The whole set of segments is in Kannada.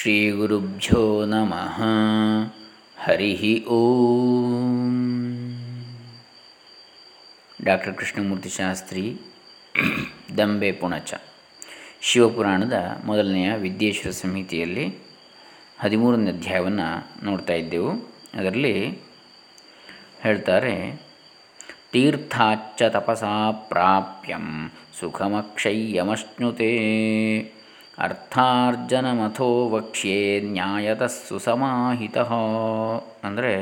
ಶ್ರೀಗುರುಭ್ಯೋ ನಮಃ ಹರಿ ಓಂ ಡಾಕ್ಟರ್ ಕೃಷ್ಣಮೂರ್ತಿ ಶಾಸ್ತ್ರಿ ದಂಬೆ ಪುಣಚ ಶಿವಪುರಾಣದ ಮೊದಲನೆಯ ವಿದ್ಯೇಶ್ವರ ಸಂಹಿತೆಯಲ್ಲಿ ಹದಿಮೂರನೇ ಅಧ್ಯಾಯವನ್ನು ನೋಡ್ತಾ ಇದ್ದೆವು. ಅದರಲ್ಲಿ ಹೇಳ್ತಾರೆ ತೀರ್ಥಾಚ್ಚ ತಪಸಾ ಪ್ರಾಪ್ಯಂ ಸುಖಮಕ್ಷಯ್ಯಮಶ್ನುತೆ ಅರ್ಥಾರ್ಜನಮಥೋ ವಕ್ಷ್ಯೇ ನ್ಯಾಯದ ಸುಸಮಾಹಿತ. ಅಂದರೆ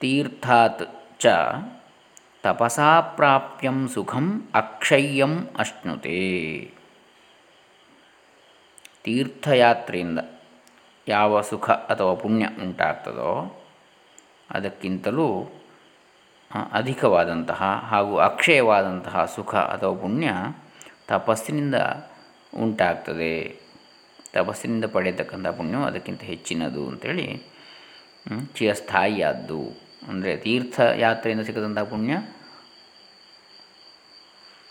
ತೀರ್ಥಾತ್ ಚ ತಪಸಾ ಪ್ರಾಪ್ಯಂ ಸುಖಂ ಅಕ್ಷಯ್ಯಂ ಅಶ್ನುತೆ. ತೀರ್ಥಯಾತ್ರೆಯಿಂದ ಯಾವ ಸುಖ ಅಥವಾ ಪುಣ್ಯ ಉಂಟಾಗ್ತದೋ ಅದಕ್ಕಿಂತಲೂ ಅಧಿಕವಾದಂತಹ ಹಾಗೂ ಅಕ್ಷಯವಾದಂತಹ ಸುಖ ಅಥವಾ ಪುಣ್ಯ ತಪಸ್ಸಿನಿಂದ ಉಂಟಾಗ್ತದೆ. ತಪಸ್ಸಿನಿಂದ ಪಡೆಯತಕ್ಕಂಥ ಪುಣ್ಯವು ಅದಕ್ಕಿಂತ ಹೆಚ್ಚಿನದು ಅಂಥೇಳಿ ಚಿರಸ್ಥಾಯಿಯಾದ್ದು. ಅಂದರೆ ತೀರ್ಥಯಾತ್ರೆಯಿಂದ ಸಿಗದಂಥ ಪುಣ್ಯ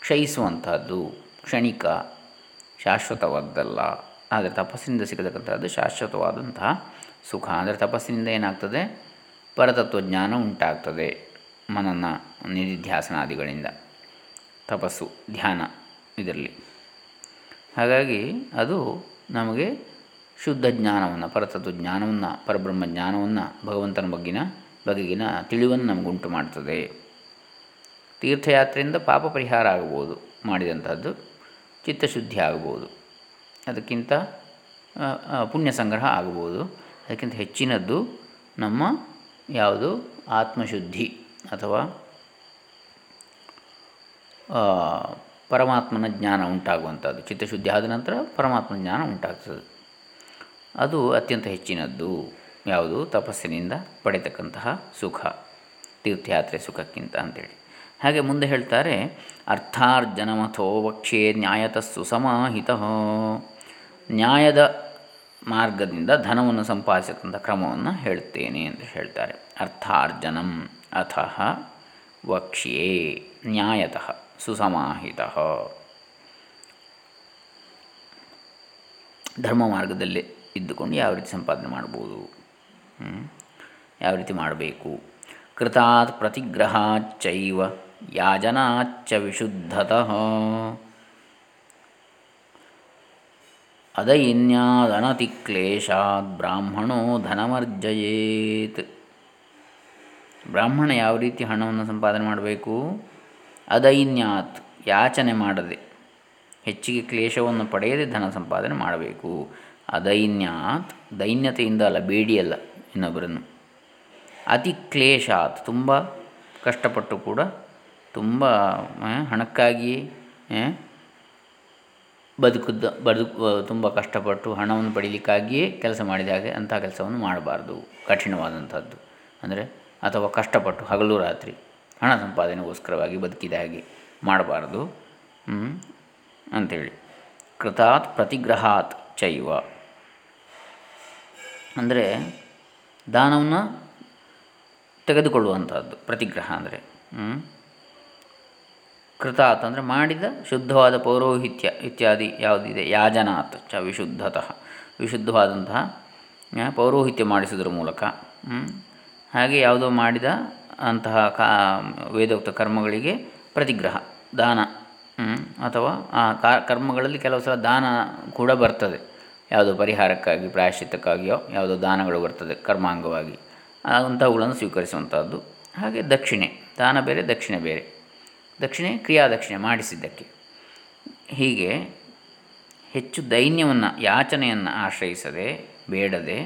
ಕ್ಷಯಿಸುವಂಥದ್ದು ಕ್ಷಣಿಕ ಶಾಶ್ವತವಾದ್ದಲ್ಲ ಆದರೆ ತಪಸ್ಸಿನಿಂದ ಸಿಗತಕ್ಕಂಥದ್ದು ಶಾಶ್ವತವಾದಂತಹ ಸುಖ. ಅಂದರೆ ತಪಸ್ಸಿನಿಂದ ಏನಾಗ್ತದೆ? ಪರತತ್ವಜ್ಞಾನ ಉಂಟಾಗ್ತದೆ ಮನನ ನಿಧಿಧ್ಯಾಸನಾದಿಗಳಿಂದ. ತಪಸ್ಸು, ಧ್ಯಾನ ಇದರಲ್ಲಿ. ಹಾಗಾಗಿ ಅದು ನಮಗೆ ಶುದ್ಧ ಜ್ಞಾನವನ್ನು, ಪರತತ್ವ ಜ್ಞಾನವನ್ನು, ಪರಬ್ರಹ್ಮ ಜ್ಞಾನವನ್ನು, ಭಗವಂತನ ಬಗ್ಗಿನ, ಬಗೆಗಿನ ತಿಳಿವನ್ನು ನಮಗುಂಟು ಮಾಡ್ತದೆ. ತೀರ್ಥಯಾತ್ರೆಯಿಂದ ಪಾಪ ಪರಿಹಾರ ಆಗ್ಬೋದು ಮಾಡಿದಂಥದ್ದು ಚಿತ್ತಶುದ್ಧಿ ಆಗ್ಬೋದು. ಅದಕ್ಕಿಂತ ಪುಣ್ಯ ಸಂಗ್ರಹ ಆಗ್ಬೋದು. ಅದಕ್ಕಿಂತ ಹೆಚ್ಚಿನದ್ದು ನಮ್ಮ ಯಾವುದು ಆತ್ಮಶುದ್ಧಿ ಅಥವಾ ಪರಮಾತ್ಮನ ಜ್ಞಾನ ಉಂಟಾಗುವಂಥದ್ದು. ಚಿತ್ತಶುದ್ಧಿ ಆದ ನಂತರ ಪರಮಾತ್ಮನ ಜ್ಞಾನ ಉಂಟಾಗ್ತದೆ. ಅದು ಅತ್ಯಂತ ಹೆಚ್ಚಿನದ್ದು. ಯಾವುದು? ತಪಸ್ಸಿನಿಂದ ಪಡೆತಕ್ಕಂತಹ ಸುಖ, ತೀರ್ಥಯಾತ್ರೆ ಸುಖಕ್ಕಿಂತ ಅಂತೇಳಿ. ಹಾಗೆ ಮುಂದೆ ಹೇಳ್ತಾರೆ, ಅರ್ಥಾರ್ಜನಮಥೋ ವಕ್ಷೇ ನ್ಯಾಯತ ಸುಸಮಾಹಿತ ನ್ಯಾಯದ ಮಾರ್ಗದಿಂದ ಧನವನ್ನು ಸಂಪಾದಿಸತಕ್ಕಂಥ ಕ್ರಮವನ್ನು ಹೇಳ್ತೇನೆ ಅಂತ ಹೇಳ್ತಾರೆ. ಅರ್ಥಾರ್ಜನಂ ಅಥಃ ವಕ್ಷ್ಯೇ ನ್ಯಾಯತಃ. ಸುಸಮಾಹಿತ. ಧರ್ಮ ಮಾರ್ಗದಲ್ಲಿ ಇದ್ದುಕೊಂಡು ಯಾವ ರೀತಿ ಸಂಪಾದನೆ ಮಾಡ್ಬೋದು? ಯಾವ ರೀತಿ ಮಾಡಬೇಕು? ಕೃತಾತ್ ಪ್ರತಿಗ್ರಹಾಚ್ಚೈವ ಯಾಜನಾಚ್ಚ ವಿಶುದ್ಧತಃ. ಕ್ಲೇಶಾತ್ ಬ್ರಾಹ್ಮಣೋ ಧನಮರ್ಜಯೇತ್. ಬ್ರಾಹ್ಮಣ ಯಾವ ರೀತಿ ಹಣವನ್ನು ಸಂಪಾದನೆ ಮಾಡಬೇಕು? ಅದೈನ್ಯಾತ್, ಯಾಚನೆ ಮಾಡದೆ. ಹೆಚ್ಚಿಗೆ ಕ್ಲೇಶವನ್ನು ಪಡೆಯದೆ ಧನ ಸಂಪಾದನೆ ಮಾಡಬೇಕು. ಅದೈನ್ಯಾತ್, ದೈನ್ಯತೆಯಿಂದ ಅಲ್ಲ ಬೇಡಿಯಲ್ಲ ಇನ್ನೊಬ್ಬರನ್ನು. ಅತಿ ಕ್ಲೇಶಾತ್, ತುಂಬ ಕಷ್ಟಪಟ್ಟು ಕೂಡ ತುಂಬ ಹಣಕ್ಕಾಗಿ ಬದುಕುದ ಬದುಕು ತುಂಬ ಕಷ್ಟಪಟ್ಟು ಹಣವನ್ನು ಪಡೀಲಿಕ್ಕಾಗಿಯೇ ಕೆಲಸ ಮಾಡಿದ ಹಾಗೆ ಅಂಥ ಕೆಲಸವನ್ನು ಮಾಡಬಾರ್ದು. ಕಠಿಣವಾದಂಥದ್ದು ಅಂದರೆ, ಅಥವಾ ಕಷ್ಟಪಟ್ಟು ಹಗಲು ರಾತ್ರಿ. ಹಣ ಸಂಪಾದನೆಗೋಸ್ಕರವಾಗಿ ಬದುಕಿದ ಹಾಗೆ ಮಾಡಬಾರ್ದು. ಅಂಥೇಳಿ ಕೃತಾತ್ ಪ್ರತಿಗ್ರಹಾತ್ ಚೈವ. ಅಂದರೆ ದಾನವನ್ನು ತೆಗೆದುಕೊಳ್ಳುವಂಥದ್ದು ಪ್ರತಿಗ್ರಹ ಅಂದರೆ. ಕೃತಾತ್ ಅಂದರೆ ಮಾಡಿದ ಶುದ್ಧವಾದ ಪೌರೋಹಿತ್ಯ ಇತ್ಯಾದಿ ಯಾವುದಿದೆ? ಯಾಜನಾತ್ ಚ ವಿಶುದ್ಧತಃ. ವಿಶುದ್ಧವಾದಂತಹ ಪೌರೋಹಿತ್ಯ ಮಾಡಿಸುವುದರ ಮೂಲಕ. ಹಾಗೆ ಯಾವುದೋ ಮಾಡಿದ ಅಂತಹ ಕಾ, ವೇದೋಕ್ತ ಕರ್ಮಗಳಿಗೆ ಪ್ರತಿಗ್ರಹ, ದಾನ ಅಥವಾ ಆ ಕರ್ಮಗಳಲ್ಲಿ ಕೆಲವು ಸಲ ದಾನ ಕೂಡ ಬರ್ತದೆ. ಯಾವುದೋ ಪರಿಹಾರಕ್ಕಾಗಿ, ಪ್ರಾಯಶ್ಚಿತ್ತಕ್ಕಾಗಿಯೋ ಯಾವುದೋ ದಾನಗಳು ಬರ್ತದೆ, ಕರ್ಮಾಂಗವಾಗಿ. ಅಂಥವುಗಳನ್ನು ಸ್ವೀಕರಿಸುವಂಥದ್ದು. ಹಾಗೆ ದಕ್ಷಿಣೆ, ದಾನ ಬೇರೆ, ದಕ್ಷಿಣೆ ಬೇರೆ. ದಕ್ಷಿಣೆ, ಕ್ರಿಯಾದಕ್ಷಿಣೆ ಮಾಡಿಸಿದ್ದಕ್ಕೆ. ಹೀಗೆ ಹೆಚ್ಚು ದೈನ್ಯವನ್ನು, ಯಾಚನೆಯನ್ನು ಆಶ್ರಯಿಸದೆ, ಬೇಡದೆ,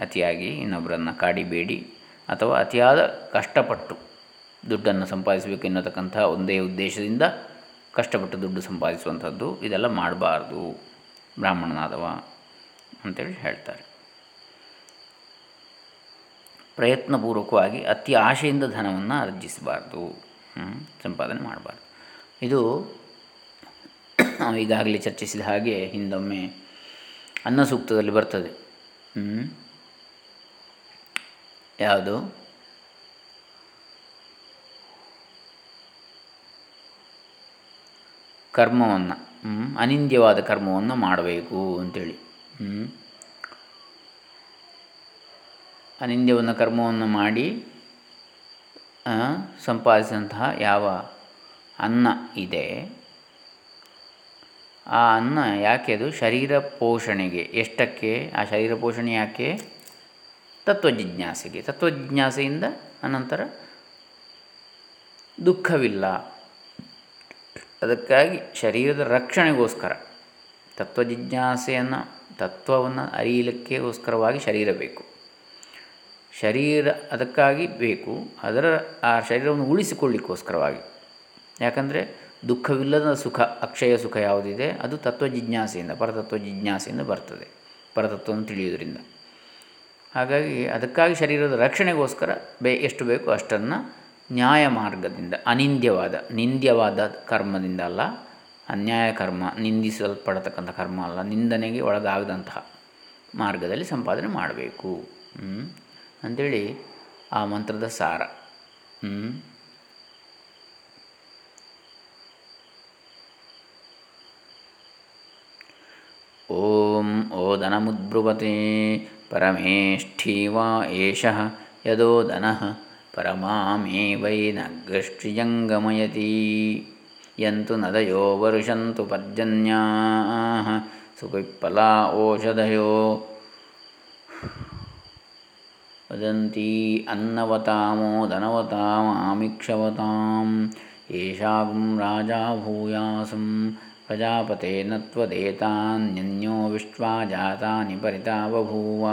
ಅತಿಯಾಗಿ ಇನ್ನೊಬ್ಬರನ್ನು ಕಾಡಿಬೇಡಿ ಅಥವಾ ಅತಿಯಾದ ಕಷ್ಟಪಟ್ಟು ದುಡ್ಡನ್ನು ಸಂಪಾದಿಸಬೇಕು ಎನ್ನತಕ್ಕಂಥ ಒಂದೇ ಉದ್ದೇಶದಿಂದ ಕಷ್ಟಪಟ್ಟು ದುಡ್ಡು ಸಂಪಾದಿಸುವಂಥದ್ದು ಇದೆಲ್ಲ ಮಾಡಬಾರ್ದು. ಬ್ರಾಹ್ಮಣನಾದವ ಅಂತೇಳಿ ಹೇಳ್ತಾರೆ. ಪ್ರಯತ್ನಪೂರ್ವಕವಾಗಿ ಅತಿ ಆಶೆಯಿಂದ ಧನವನ್ನು ಅರ್ಜಿಸಬಾರ್ದು ಸಂಪಾದನೆ ಮಾಡಬಾರ್ದು. ಇದು ಈಗಾಗಲೇ ಚರ್ಚಿಸಿದ ಹಾಗೆ ಹಿಂದೊಮ್ಮೆ ಅನ್ನ ಸೂಕ್ತದಲ್ಲಿ ಬರ್ತದೆ ಯಾವುದು? ಕರ್ಮವನ್ನು ಅನಿಂದ್ಯವಾದ ಕರ್ಮವನ್ನು ಮಾಡಬೇಕು ಅಂಥೇಳಿ ಅನಿಂದ್ಯವನ್ನು ಕರ್ಮವನ್ನು ಮಾಡಿ ಸಂಪಾದಿಸಿದಂತಹ ಯಾವ ಅನ್ನ ಇದೆ? ಆ ಅನ್ನ ಯಾಕೆ ಅದು? ಶರೀರ ಪೋಷಣೆಗೆ, ಎಷ್ಟಕ್ಕೆ? ಆ ಶರೀರ ಪೋಷಣೆ ಯಾಕೆ? ತತ್ವಜಿಜ್ಞಾಸೆಗೆ. ತತ್ವಜಿಜ್ಞಾಸೆಯಿಂದ ಅನಂತರ ದುಃಖವಿಲ್ಲ. ಅದಕ್ಕಾಗಿ ಶರೀರದ ರಕ್ಷಣೆಗೋಸ್ಕರ, ತತ್ವಜಿಜ್ಞಾಸೆಯನ್ನು, ತತ್ವವನ್ನು ಅರಿಯಲಿಕ್ಕೆಗೋಸ್ಕರವಾಗಿ ಶರೀರ ಬೇಕು. ಶರೀರ ಅದಕ್ಕಾಗಿ ಬೇಕು, ಅದರ ಆ ಶರೀರವನ್ನು ಉಳಿಸಿಕೊಳ್ಳಿಕ್ಕೋಸ್ಕರವಾಗಿ. ಯಾಕಂದರೆ ದುಃಖವಿಲ್ಲದ ಸುಖ, ಅಕ್ಷಯ ಸುಖ ಯಾವುದಿದೆ, ಅದು ತತ್ವಜಿಜ್ಞಾಸೆಯಿಂದ ಪರತತ್ವ ಜಿಜ್ಞಾಸೆಯಿಂದ ಬರ್ತದೆ. ಪರತತ್ವವನ್ನು ತಿಳಿಯೋದ್ರಿಂದ ಹಾಗಾಗಿ ಅದಕ್ಕಾಗಿ ಶರೀರದ ರಕ್ಷಣೆಗೋಸ್ಕರ ಬೇ ಎಷ್ಟು ಬೇಕೋ ಅಷ್ಟನ್ನು ನ್ಯಾಯ ಮಾರ್ಗದಿಂದ ಅನಿಂದ್ಯವಾದ, ನಿಂದ್ಯವಾದ ಕರ್ಮದಿಂದ ಅಲ್ಲ, ಅನ್ಯಾಯ ಕರ್ಮ, ನಿಂದಿಸಲ್ಪಡತಕ್ಕಂಥ ಕರ್ಮ ಅಲ್ಲ, ನಿಂದನೆಗೆ ಒಳಗಾಗದಂತಹ ಮಾರ್ಗದಲ್ಲಿ ಸಂಪಾದನೆ ಮಾಡಬೇಕು. ಅಂಥೇಳಿ ಆ ಮಂತ್ರದ ಸಾರ. ಓಂ ಓದನಮುದ್ಬ್ರುವತೆ परमेष्ठी वा एषः यदो दनः परमामेवैनग्रष्ट्यङ्गमयति यन्तु नदयो वर्षन्तु पर्जन्याः सुपिप्पला ओषधयो। वदन्ती अन्नवतामो धनवतामामिक्षवताम् एषा राजा भूयासं ಪ್ರಜಾಪತೆ ನತ್ವದೇತಾನ್ಯನ್ಯೋ ವಿಶ್ವಾ ಜಾತಾನಿ ಪರಿತಾ ಬಭೂವ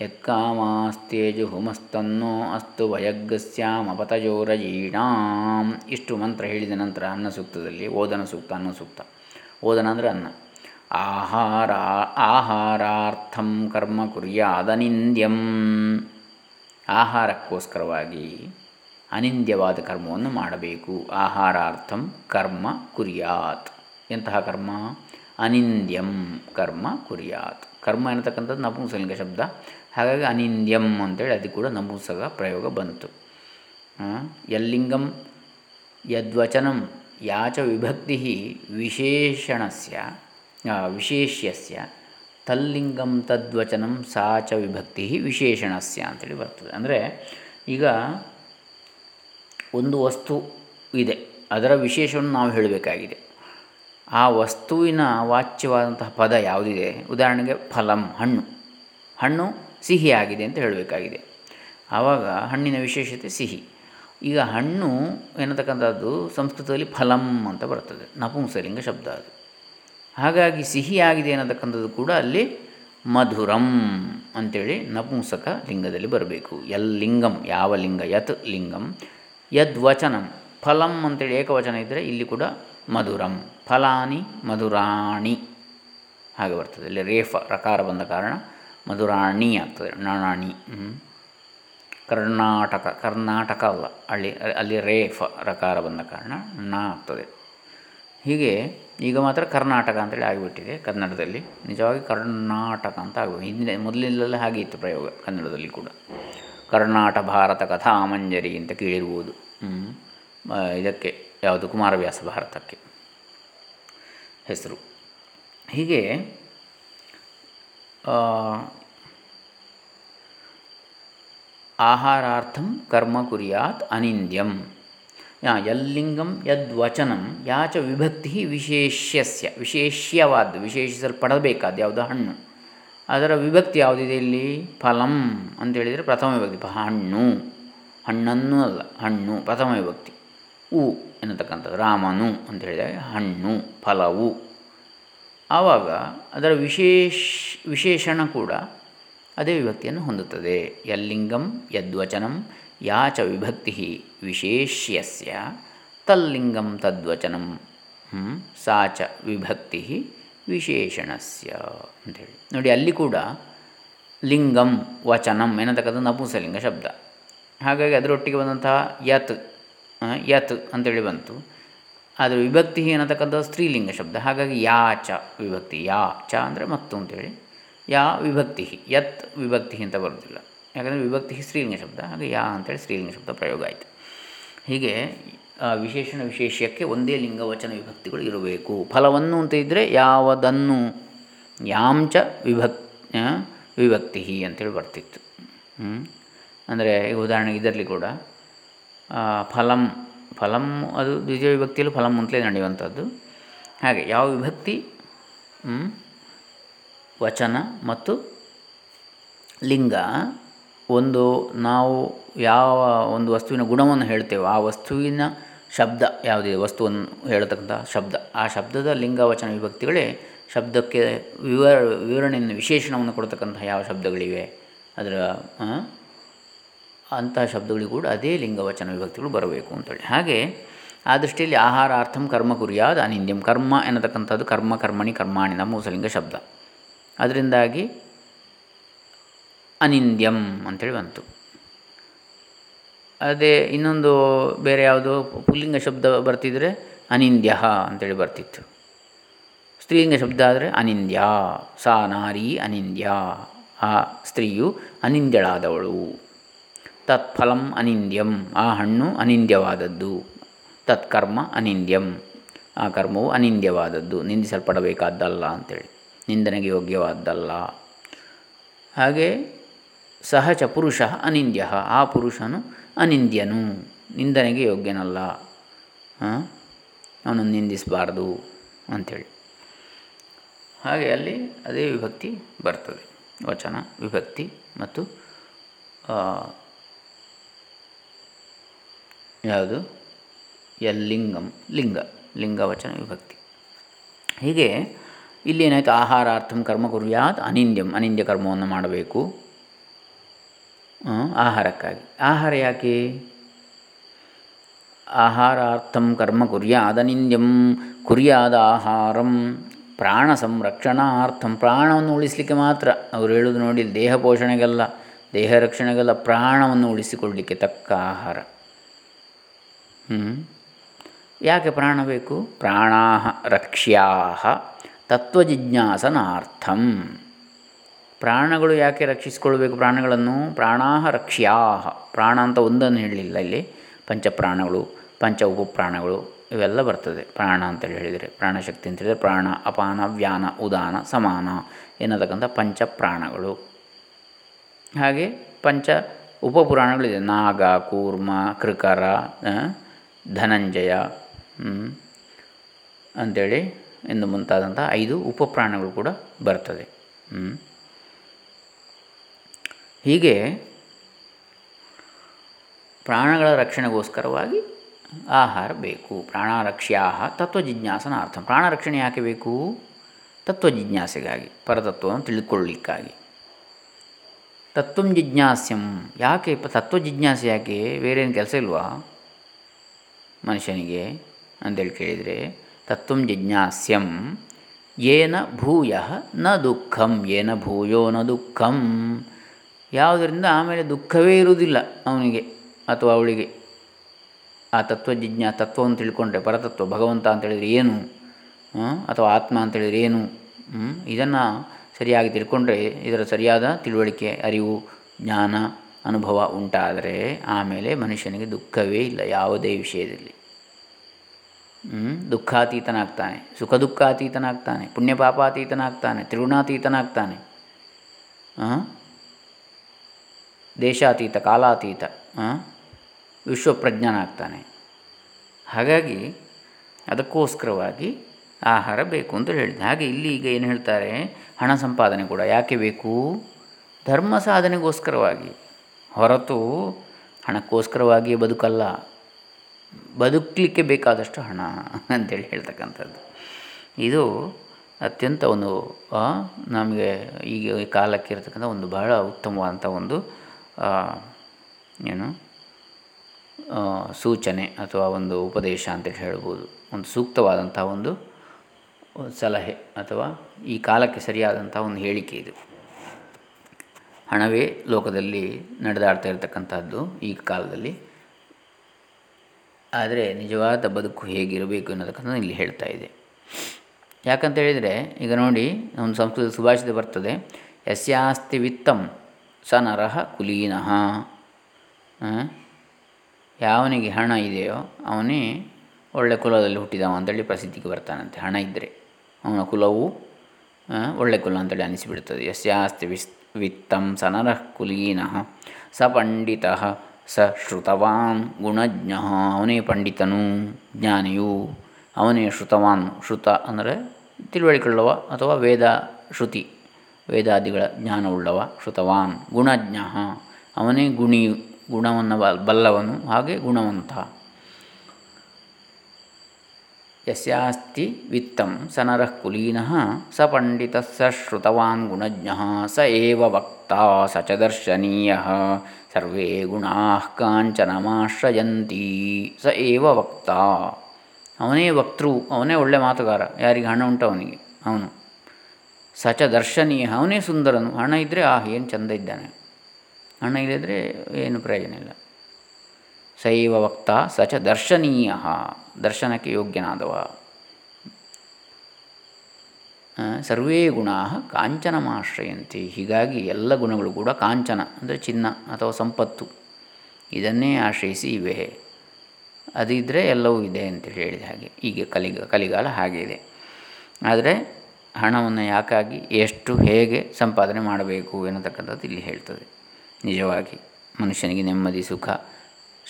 ಯತ್ಕಾಮಾಸ್ತೇಜುಹುಮಸ್ತನ್ನೋ ಅಸ್ತು ವಯಗ್ಗಸ್ಯಾಮಪತಯೋರಯೀಣಾಂ ಇಷ್ಟು ಮಂತ್ರ ಹೇಳಿದ ನಂತರ ಅನ್ನ ಸೂಕ್ತದಲ್ಲಿ ಓದನ ಸೂಕ್ತ, ಅನ್ನ ಸೂಕ್ತ. ಓದನ ಅಂದರೆ ಅನ್ನ. ಆಹಾರ, ಆಹಾರಾರ್ಥಂ ಕರ್ಮ ಕುರ್ಯಾದನಿಂದ್ಯಂ ಆಹಾರಕ್ಕೋಸ್ಕರವಾಗಿ ಅನಿಂದ್ಯವಾದ ಕರ್ಮವನ್ನು ಮಾಡಬೇಕು. ಆಹಾರಾರ್ಥಂ ಕರ್ಮ ಕುರ್ಯಾತ್. ಎಂತಹ ಕರ್ಮ? ಅನಿಂದ್ಯಂ ಕರ್ಮ ಕುರಿಯಾತ್. ಕರ್ಮ ಎನ್ನತಕ್ಕಂಥದ್ದು ನಪುಂಸಲಿಂಗ ಶಬ್ದ. ಹಾಗಾಗಿ ಅನಿಂದ್ಯಂ ಅಂತೇಳಿ ಅದು ಕೂಡ ನಪುಂಸಕ ಪ್ರಯೋಗ ಬಂತು. ಯಲ್ಲಿಂಗಂ ಯದ್ವಚನಂ ಯಾಚ ವಿಭಕ್ತಿ ವಿಶೇಷಣಸ್ಯ ವಿಶೇಷ್ಯಸ್ಯ, ತಲ್ಲಿಂಗಂ ತದ್ವಚನಂ ಸಾಚ ವಿಭಕ್ತಿ ವಿಶೇಷಣಸ್ಯ ಅಂತೇಳಿ ಬರ್ತದೆ. ಅಂದರೆ ಈಗ ಒಂದು ವಸ್ತು ಇದೆ. ಅದರ ವಿಶೇಷವನ್ನು ನಾವು ಹೇಳಬೇಕಾಗಿದೆ. ಆ ವಸ್ತುವಿನ ವಾಚ್ಯವಾದಂತಹ ಪದ ಯಾವುದಿದೆ? ಉದಾಹರಣೆಗೆ ಫಲಂ, ಹಣ್ಣು. ಹಣ್ಣು ಸಿಹಿಯಾಗಿದೆ ಅಂತ ಹೇಳಬೇಕಾಗಿದೆ. ಆವಾಗ ಹಣ್ಣಿನ ವಿಶೇಷತೆ ಸಿಹಿ. ಈಗ ಹಣ್ಣು ಎನ್ನತಕ್ಕಂಥದ್ದು ಸಂಸ್ಕೃತದಲ್ಲಿ ಫಲಂ ಅಂತ ಬರ್ತದೆ. ನಪುಂಸಲಿಂಗ ಶಬ್ದ ಅದು. ಹಾಗಾಗಿ ಸಿಹಿಯಾಗಿದೆ ಅನ್ನತಕ್ಕಂಥದ್ದು ಕೂಡ ಅಲ್ಲಿ ಮಧುರಂ ಅಂಥೇಳಿ ನಪುಂಸಕ ಲಿಂಗದಲ್ಲಿ ಬರಬೇಕು. ಎಲ್ ಲಿಂಗಂ, ಯಾವ ಲಿಂಗ, ಯತ್ ಲಿಂಗಂ, ಯದ್ವಚನಂ. ಫಲಂ ಅಂತೇಳಿ ಏಕವಚನ ಇದ್ದರೆ ಇಲ್ಲಿ ಕೂಡ ಮಧುರಂ. ಫಲಾನಿ ಮಧುರಾಣಿ. ಹಾಗೆ ಬರ್ತದೆ. ಇಲ್ಲಿ ರೇಫ, ರಕಾರ ಬಂದ ಕಾರಣ ಮಧುರಾಣಿ ಆಗ್ತದೆ. ನಾಣಾಣಿ ಕರ್ನಾಟಕ ಕರ್ನಾಟಕ ಅಲ್ಲ. ಅಲ್ಲಿ ಅಲ್ಲಿ ರೇಫ, ರಕಾರ ಬಂದ ಕಾರಣ ನ ಆಗ್ತದೆ. ಹೀಗೆ ಈಗ ಮಾತ್ರ ಕರ್ನಾಟಕ ಅಂತೇಳಿ ಆಗಿಬಿಟ್ಟಿದೆ ಕನ್ನಡದಲ್ಲಿ. ನಿಜವಾಗಿ ಕರ್ನಾಟಕ ಅಂತ ಆಗಬೇಕು. ಹಿಂದೆ ಮೊದಲಿನಲ್ಲೇ ಹಾಗೆ ಇತ್ತು ಪ್ರಯೋಗ ಕನ್ನಡದಲ್ಲಿ ಕೂಡ. ಕರ್ನಾಟ ಭಾರತ ಕಥಾಮಂಜರಿ ಅಂತ ಕೇಳಿರ್ಬೋದು. ಇದಕ್ಕೆ ಯಾವುದು ಕುಮಾರವ್ಯಾಸ ಭಾರತಕ್ಕೆ ಹೆಸರು. ಹೀಗೆ ಆಹಾರಾರ್ಥಂ ಕರ್ಮ ಕುರಿಯಾತ್ ಅನಿಂದ್ಯಂ. ಯಲ್ಲಿಂಗಂ ಯದ್ವಚನಂ, ಯಾಚ ವಿಭಕ್ತಿ ವಿಶೇಷ್ಯಸ್ಯ, ವಿಶೇಷ್ಯವಾದ್ದು ವಿಶೇಷಿಸಲ್ಪಡಬೇಕಾದ ಯಾವುದು ಹಣ್ಣು. ಅದರ ವಿಭಕ್ತಿ ಯಾವುದಿದೆ ಇಲ್ಲಿ? ಫಲಂ ಅಂತೇಳಿದರೆ ಪ್ರಥಮ ವಿಭಕ್ತಿ ಹಣ್ಣು. ಹಣ್ಣನ್ನು ಅಲ್ಲ, ಹಣ್ಣು, ಪ್ರಥಮ ವಿಭಕ್ತಿ. ಉ ಎನ್ನತಕ್ಕಂಥದ್ದು, ರಾಮನು ಅಂತ ಹೇಳಿದಾಗ ಹಣ್ಣು, ಫಲವು. ಆವಾಗ ಅದರ ವಿಶೇಷ, ವಿಶೇಷಣ ಕೂಡ ಅದೇ ವಿಭಕ್ತಿಯನ್ನು ಹೊಂದುತ್ತದೆ. ಯಲ್ಲಿಂಗಂ ಯದ್ವಚನಂ ಯಾಚ ವಿಭಕ್ತಿ ವಿಶೇಷ್ಯಸ್ಯ ತಲ್ಲಿಂಗಂ ತದ್ವಚನಂ ಸಾಚ ವಿಭಕ್ತಿ ವಿಶೇಷಣಸ್ಯ ಅಂಥೇಳಿ ನೋಡಿ, ಅಲ್ಲಿ ಕೂಡ ಲಿಂಗಂ ವಚನಂ ಎನ್ನತಕ್ಕಂಥ ನಪುಂಸಲಿಂಗ ಶಬ್ದ. ಹಾಗಾಗಿ ಅದರೊಟ್ಟಿಗೆ ಬಂದಂತಹ ಯತ್ ಯತ್ ಅಂತೇಳಿ ಬಂತು. ಆದರೆ ವಿಭಕ್ತಿ ಅನ್ನತಕ್ಕಂಥ ಸ್ತ್ರೀಲಿಂಗ ಶಬ್ದ. ಹಾಗಾಗಿ ಯಾ ಚ ವಿಭಕ್ತಿ. ಯಾ ಚ ಅಂದರೆ ಮತ್ತು ಅಂತೇಳಿ. ಯಾ ವಿಭಕ್ತಿ ಯತ್ ವಿಭಕ್ತಿ ಅಂತ ಬರೋದಿಲ್ಲ. ಯಾಕಂದರೆ ವಿಭಕ್ತಿ ಸ್ತ್ರೀಲಿಂಗ ಶಬ್ದ. ಹಾಗೆ ಯಾ ಅಂತೇಳಿ ಸ್ತ್ರೀಲಿಂಗ ಶಬ್ದ ಪ್ರಯೋಗ ಆಯಿತು. ಹೀಗೆ ವಿಶೇಷಣ ವಿಶೇಷಕ್ಕೆ ಒಂದೇ ಲಿಂಗ ವಚನ ವಿಭಕ್ತಿಗಳು ಇರಬೇಕು. ಫಲವನ್ನು ಅಂತ ಇದ್ದರೆ ಯಾವದನ್ನು? ಯಾಂಚ ವಿಭಕ್ ವಿಭಕ್ತಿ ಅಂತೇಳಿ ಬರ್ತಿತ್ತು. ಅಂದರೆ ಈಗ ಉದಾಹರಣೆಗೆ ಇದರಲ್ಲಿ ಕೂಡ ಫಲಂ ಫಲಂ ಅದು ದ್ವಿತೀಯ ವಿಭಕ್ತಿಯಲ್ಲಿ ಫಲಂ ಮುಂತಲೇ ನಡೆಯುವಂಥದ್ದು. ಹಾಗೆ ಯಾವ ವಿಭಕ್ತಿ? ವಚನ ಮತ್ತು ಲಿಂಗ. ಒಂದು ನಾವು ಯಾವ ಒಂದು ವಸ್ತುವಿನ ಗುಣವನ್ನು ಹೇಳ್ತೇವೆ ಆ ವಸ್ತುವಿನ ಶಬ್ದ ಯಾವುದಿದೆ? ವಸ್ತುವನ್ನು ಹೇಳತಕ್ಕಂಥ ಶಬ್ದ. ಆ ಶಬ್ದದ ಲಿಂಗ, ವಚನ, ವಿಭಕ್ತಿಗಳೇ ಶಬ್ದಕ್ಕೆ ವಿವರ, ವಿವರಣೆಯನ್ನು, ವಿಶೇಷಣವನ್ನು ಕೊಡ್ತಕ್ಕಂಥ ಯಾವ ಶಬ್ದಗಳಿವೆ? ಅದರ ಅಂತಹ ಶಬ್ದಗಳಿಗೂ ಕೂಡ ಅದೇ ಲಿಂಗವಚನ ವಿಭಕ್ತಿಗಳು ಬರಬೇಕು ಅಂತೇಳಿ. ಹಾಗೆ ಆ ದೃಷ್ಟಿಯಲ್ಲಿ ಆಹಾರಾರ್ಥಂ ಕರ್ಮ ಕುರಿಯಾದ ಅನಿಂದ್ಯಂ. ಕರ್ಮ ಎನ್ನತಕ್ಕಂಥದ್ದು ಕರ್ಮ, ಕರ್ಮಣಿ ಕರ್ಮಾಣಿ ಮೂಸಲಿಂಗ ಶಬ್ದ. ಅದರಿಂದಾಗಿ ಅನಿಂದ್ಯಂ ಅಂತೇಳಿ ಬಂತು. ಅದೇ ಇನ್ನೊಂದು ಬೇರೆ ಯಾವುದೋ? ಪುಲ್ಲಿಂಗ ಶಬ್ದ ಬರ್ತಿದ್ರೆ ಅನಿಂದ್ಯ ಅಂತೇಳಿ ಬರ್ತಿತ್ತು. ಸ್ತ್ರೀಲಿಂಗ ಶಬ್ದ ಆದರೆ ಅನಿಂದ್ಯ. ಸಾ ನಾರಿ ಅನಿಂದ್ಯ. ಆ ಸ್ತ್ರೀಯು ಅನಿಂದ್ಯಳಾದವಳು. ತತ್ಫಲಂ ಅನಿಂದ್ಯಂ. ಆ ಹಣ್ಣು ಅನಿಂದ್ಯವಾದದ್ದು. ತತ್ಕರ್ಮ ಅನಿಂದ್ಯಂ. ಆ ಕರ್ಮವು ಅನಿಂದ್ಯವಾದದ್ದು. ನಿಂದಿಸಲ್ಪಡಬೇಕಾದ್ದಲ್ಲ ಅಂತೇಳಿ. ನಿಂದನೆಗೆ ಯೋಗ್ಯವಾದ್ದಲ್ಲ. ಹಾಗೆ ಸಹಜ ಪುರುಷ ಅನಿಂದ್ಯ. ಆ ಪುರುಷನು ಅನಿಂದ್ಯನು. ನಿಂದನೆಗೆ ಯೋಗ್ಯನಲ್ಲ. ಅವನನ್ನು ನಿಂದಿಸಬಾರ್ದು ಅಂಥೇಳಿ ಹಾಗೆ ಅಲ್ಲಿ ಅದೇ ವಿಭಕ್ತಿ ಬರ್ತದೆ. ವಚನ, ವಿಭಕ್ತಿ ಮತ್ತು ಯಾವುದು? ಯಲ್ಲಿಂಗಂ, ಲಿಂಗ, ಲಿಂಗವಚನ ವಿಭಕ್ತಿ. ಹೀಗೆ ಇಲ್ಲಿ ಏನಾಯಿತು? ಆಹಾರಾರ್ಥಂ ಕರ್ಮ ಕುರ್ಯಾತ್ ಅನಿಂದ್ಯಂ, ಅನಿಂದ್ಯ ಕರ್ಮವನ್ನು ಮಾಡಬೇಕು. ಆಹಾರಕ್ಕಾಗಿ. ಆಹಾರ ಯಾಕೆ? ಆಹಾರಾರ್ಥಂ ಕರ್ಮ ಕುರ್ಯಾದನಿಂದ್ಯಂ ಕುರಿಯಾದ ಆಹಾರಂ ಪ್ರಾಣ ಸಂರಕ್ಷಣಾರ್ಥಂ. ಪ್ರಾಣವನ್ನು ಉಳಿಸಲಿಕ್ಕೆ ಮಾತ್ರ. ಅವರು ಹೇಳೋದು ನೋಡಿ, ದೇಹ ಪೋಷಣೆಗೆಲ್ಲ, ದೇಹ ರಕ್ಷಣೆಗೆಲ್ಲ ಪ್ರಾಣವನ್ನು ಉಳಿಸಿಕೊಳ್ಳಲಿಕ್ಕೆ ತಕ್ಕ ಆಹಾರ. ಯಾಕೆ ಪ್ರಾಣ ಬೇಕು? ಪ್ರಾಣಾ ರಕ್ಷ್ಯಾ ತತ್ವಜಿಜ್ಞಾಸನಾರ್ಥಂ. ಪ್ರಾಣಗಳು ಯಾಕೆ ರಕ್ಷಿಸಿಕೊಳ್ಬೇಕು ಪ್ರಾಣಗಳನ್ನು? ಪ್ರಾಣಾಹ ರಕ್ಷ್ಯಾ ಪ್ರಾಣ ಅಂತ ಒಂದನ್ನು ಹೇಳಲಿಲ್ಲ ಇಲ್ಲಿ. ಪಂಚಪ್ರಾಣಗಳು, ಪಂಚ ಉಪಪ್ರಾಣಗಳು, ಇವೆಲ್ಲ ಬರ್ತದೆ. ಪ್ರಾಣ ಅಂತೇಳಿ ಹೇಳಿದರೆ, ಪ್ರಾಣಶಕ್ತಿ ಅಂತ ಹೇಳಿದರೆ ಪ್ರಾಣ, ಅಪಾನ, ವ್ಯಾನ, ಉದಾನ, ಸಮಾನ ಎನ್ನತಕ್ಕಂಥ ಪಂಚಪ್ರಾಣಗಳು. ಹಾಗೆ ಪಂಚ ಉಪಪುರಾಣಗಳಿದೆ. ನಾಗ, ಕೂರ್ಮ, ಕೃಕರ ಧನಂಜಯ ಅಂಥೇಳಿ ಎಂದು ಮುಂತಾದಂಥ ಐದು ಉಪಪ್ರಾಣಗಳು ಕೂಡ ಬರ್ತದೆ. ಹೀಗೆ ಪ್ರಾಣಗಳ ರಕ್ಷಣೆಗೋಸ್ಕರವಾಗಿ ಆಹಾರ ಬೇಕು. ಪ್ರಾಣರಕ್ಷ್ಯಾ ತತ್ವಜಿಜ್ಞಾಸನಾರ್ಥ ಪ್ರಾಣರಕ್ಷಣೆ ಯಾಕೆ ಬೇಕು? ತತ್ವಜಿಜ್ಞಾಸೆಗಾಗಿ, ಪರತತ್ವವನ್ನು ತಿಳಿದುಕೊಳ್ಳಲಿಕ್ಕಾಗಿ ತತ್ವಂ ಜಿಜ್ಞಾಸ್ಯಂ. ಯಾಕೆ ತತ್ವಜಿಜ್ಞಾಸೆ ಯಾಕೆ? ಬೇರೇನು ಕೆಲಸ ಇಲ್ವಾ? ಮನುಷ್ಯನಿಗೆ ಅಂತೇಳಿ ಕೇಳಿದರೆ, ತತ್ವಂ ಜಿಜ್ಞಾಸ್ಯಂ ಏನ ಭೂಯ ನ ದುಃಖಂ, ಏನ ಭೂಯೋ ನ ದುಃಖಂ. ಯಾವುದರಿಂದ ಆಮೇಲೆ ದುಃಖವೇ ಇರುವುದಿಲ್ಲ ಅವನಿಗೆ ಅಥವಾ ಅವಳಿಗೆ. ಆ ತತ್ವಜಿಜ್ಞಾ ತತ್ವವನ್ನು ತಿಳ್ಕೊಂಡ್ರೆ, ಪರತತ್ವ, ಭಗವಂತ ಅಂತೇಳಿದರೆ ಏನು? ಅಥವಾ ಆತ್ಮ ಅಂತೇಳಿದರೆ ಏನು? ಇದನ್ನು ಸರಿಯಾಗಿ ತಿಳ್ಕೊಂಡ್ರೆ ಇದರ ಸರಿಯಾದ ತಿಳುವಳಿಕೆ, ಅರಿವು, ಜ್ಞಾನ ಅನುಭವ ಉಂಟಾದರೆ ಆಮೇಲೆ ಮನುಷ್ಯನಿಗೆ ದುಃಖವೇ ಇಲ್ಲ, ಯಾವುದೇ ವಿಷಯದಲ್ಲಿ. ದುಃಖಾತೀತನಾಗ್ತಾನೆ ಸುಖ ದುಃಖಾತೀತನಾಗ್ತಾನೆ ಪುಣ್ಯ ಪಾಪಾತೀತನಾಗ್ತಾನೆ ತ್ರಿಗುಣಾತೀತನಾಗ್ತಾನೆ. ದೇಶಾತೀತ, ಕಾಲಾತೀತ ವಿಶ್ವಪ್ರಜ್ಞನಾಗ್ತಾನೆ. ಹಾಗಾಗಿ ಅದಕ್ಕೋಸ್ಕರವಾಗಿ ಆಹಾರ ಬೇಕು ಅಂತ ಹೇಳಿದೆ ಹಾಗೆ ಇಲ್ಲಿ ಈಗ ಏನು ಹೇಳ್ತಾರೆ? ಹಣ ಸಂಪಾದನೆ ಕೂಡ ಯಾಕೆ ಬೇಕು? ಧರ್ಮ ಸಾಧನೆಗೋಸ್ಕರವಾಗಿ. ಹೊರತು ಹಣಕ್ಕೋಸ್ಕರವಾಗಿ ಬದುಕಲ್ಲ. ಬದುಕಲಿಕ್ಕೆ ಬೇಕಾದಷ್ಟು ಹಣ ಅಂತೇಳಿ ಹೇಳ್ತಕ್ಕಂಥದ್ದು. ಇದು ಅತ್ಯಂತ ಒಂದು ನಮಗೆ ಈಗ ಕಾಲಕ್ಕೆ ಇರತಕ್ಕಂಥ ಒಂದು ಬಹಳ ಉತ್ತಮವಾದಂಥ ಒಂದು ಏನು ಸೂಚನೆ ಅಥವಾ ಒಂದು ಉಪದೇಶ ಅಂತೇಳಿ ಹೇಳ್ಬೋದು. ಒಂದು ಸೂಕ್ತವಾದಂಥ ಒಂದು ಸಲಹೆ ಅಥವಾ ಈ ಕಾಲಕ್ಕೆ ಸರಿಯಾದಂಥ ಒಂದು ಹೇಳಿಕೆ ಇದು. ಹಣವೇ ಲೋಕದಲ್ಲಿ ನಡೆದಾಡ್ತಾ ಇರತಕ್ಕಂಥದ್ದು ಈ ಕಾಲದಲ್ಲಿ. ಆದರೆ ನಿಜವಾದ ಬದುಕು ಹೇಗಿರಬೇಕು ಅನ್ನೋದಕ್ಕಂಥ ಇಲ್ಲಿ ಹೇಳ್ತಾ ಇದೆ ಯಾಕಂತ ಹೇಳಿದರೆ ಈಗ ನೋಡಿ ನಮ್ಮ ಸಂಸ್ಕೃತ ಸುಭಾಷಿತ ಬರ್ತದೆ, ಯಸ್ಯಾಸ್ತಿ ವಿತ್ತಂ ಸ ನರಹ ಕುಲೀನಃ. ಯಾವನಿಗೆ ಹಣ ಇದೆಯೋ ಅವನೇ ಒಳ್ಳೆ ಕುಲದಲ್ಲಿ ಹುಟ್ಟಿದವ ಅಂತೇಳಿ ಪ್ರಸಿದ್ಧಿಗೆ ಬರ್ತಾನಂತೆ. ಹಣ ಇದ್ದರೆ ಅವನ ಕುಲವು ಒಳ್ಳೆ ಕುಲ ಅಂತೇಳಿ ಅನಿಸಿಬಿಡ್ತದೆ. ಯಸ್ಯಾಸ್ತಿ ವಿಸ್ ವಿತ್ತಂ ಸ ನರಃ ಕುಲೀನಃ ಸ ಪಂಡಿತ ಸ ಶ್ರುತವಾನ್ ಗುಣಜ್ಞ ಅವನೇ ಪಂಡಿತನು, ಜ್ಞಾನಿಯು, ಅವನೇ ಶ್ರುತವಾನ್, ಶ್ರುತ ಅಂದರೆ ತಿಳುವಳಿಕೊಳ್ಳುವ ಅಥವಾ ವೇದ ಶ್ರುತಿ, ವೇದಾದಿಗಳ ಜ್ಞಾನವುಳ್ಳವ, ಶ್ರುತವಾನ್, ಗುಣಜ್ಞ. ಅವನೇ ಗುಣಿ, ಗುಣವನ್ನು ಬಲ್ಲವನು, ಹಾಗೆ ಗುಣವಂತ. ಯಸ್ಯಾಸ್ತಿ ವಿತ್ತಂ ಸ ನರಃ ಕುಲೀನಃ ಸ ಪಂಡಿತ ಸ ಶ್ರುತವಾನ್ ಗುಣಜ್ಞ ಸ ಏವ ವಕ್ತಾ ಸ ಚ ದರ್ಶನೀಯ ಸರ್ವೇ ಗುಣಾ ಕಾಂಚನಮಾಶ್ರಯಂತಿ ಸ ಏವ ವಕ್ತಾ. ಅವನೇ ವಕ್ತೃ, ಅವನೇ ಒಳ್ಳೆ ಮಾತುಗಾರ, ಯಾರಿಗೆ ಹಣ ಉಂಟು ಅವನಿಗೆ? ಅವನು. ಸ ಚ ದರ್ಶನೀಯ, ಅವನೇ ಸುಂದರನು. ಹಣ ಇದ್ದರೆ ಆ ಏನು ಚಂದ ಇದ್ದಾನೆ? ಹಣ ಇಲ್ಲದ್ರೆ ಏನು ಪ್ರಯೋಜನ ಇಲ್ಲ. ಸೈವ ವಕ್ತ, ಸ ಚ ದರ್ಶನೀಯ. ದರ್ಶನಕ್ಕೆ ಯೋಗ್ಯನಾದವ. ಸರ್ವೇ ಗುಣ ಕಾಂಚನಮಾಶ್ರಯಂತಿ. ಹೀಗಾಗಿ ಎಲ್ಲ ಗುಣಗಳು ಕೂಡ ಕಾಂಚನ, ಅಂದರೆ ಚಿನ್ನ ಅಥವಾ ಸಂಪತ್ತು. ಇದನ್ನೇ ಆಶ್ರಯಿಸಿ ಇವೆ. ಅದಿದ್ದರೆ ಎಲ್ಲವೂ ಇದೆ ಅಂತ ಹೇಳಿದ ಹಾಗೆ. ಈಗ ಕಲಿಗ, ಕಲಿಗಾಲ ಹಾಗೆ ಇದೆ. ಆದರೆ ಹಣವನ್ನು ಯಾಕಾಗಿ, ಎಷ್ಟು, ಹೇಗೆ ಸಂಪಾದನೆ ಮಾಡಬೇಕು ಎನ್ನತಕ್ಕಂಥದ್ದು ಇಲ್ಲಿ ಹೇಳ್ತದೆ. ನಿಜವಾಗಿ ಮನುಷ್ಯನಿಗೆ ನೆಮ್ಮದಿ, ಸುಖ,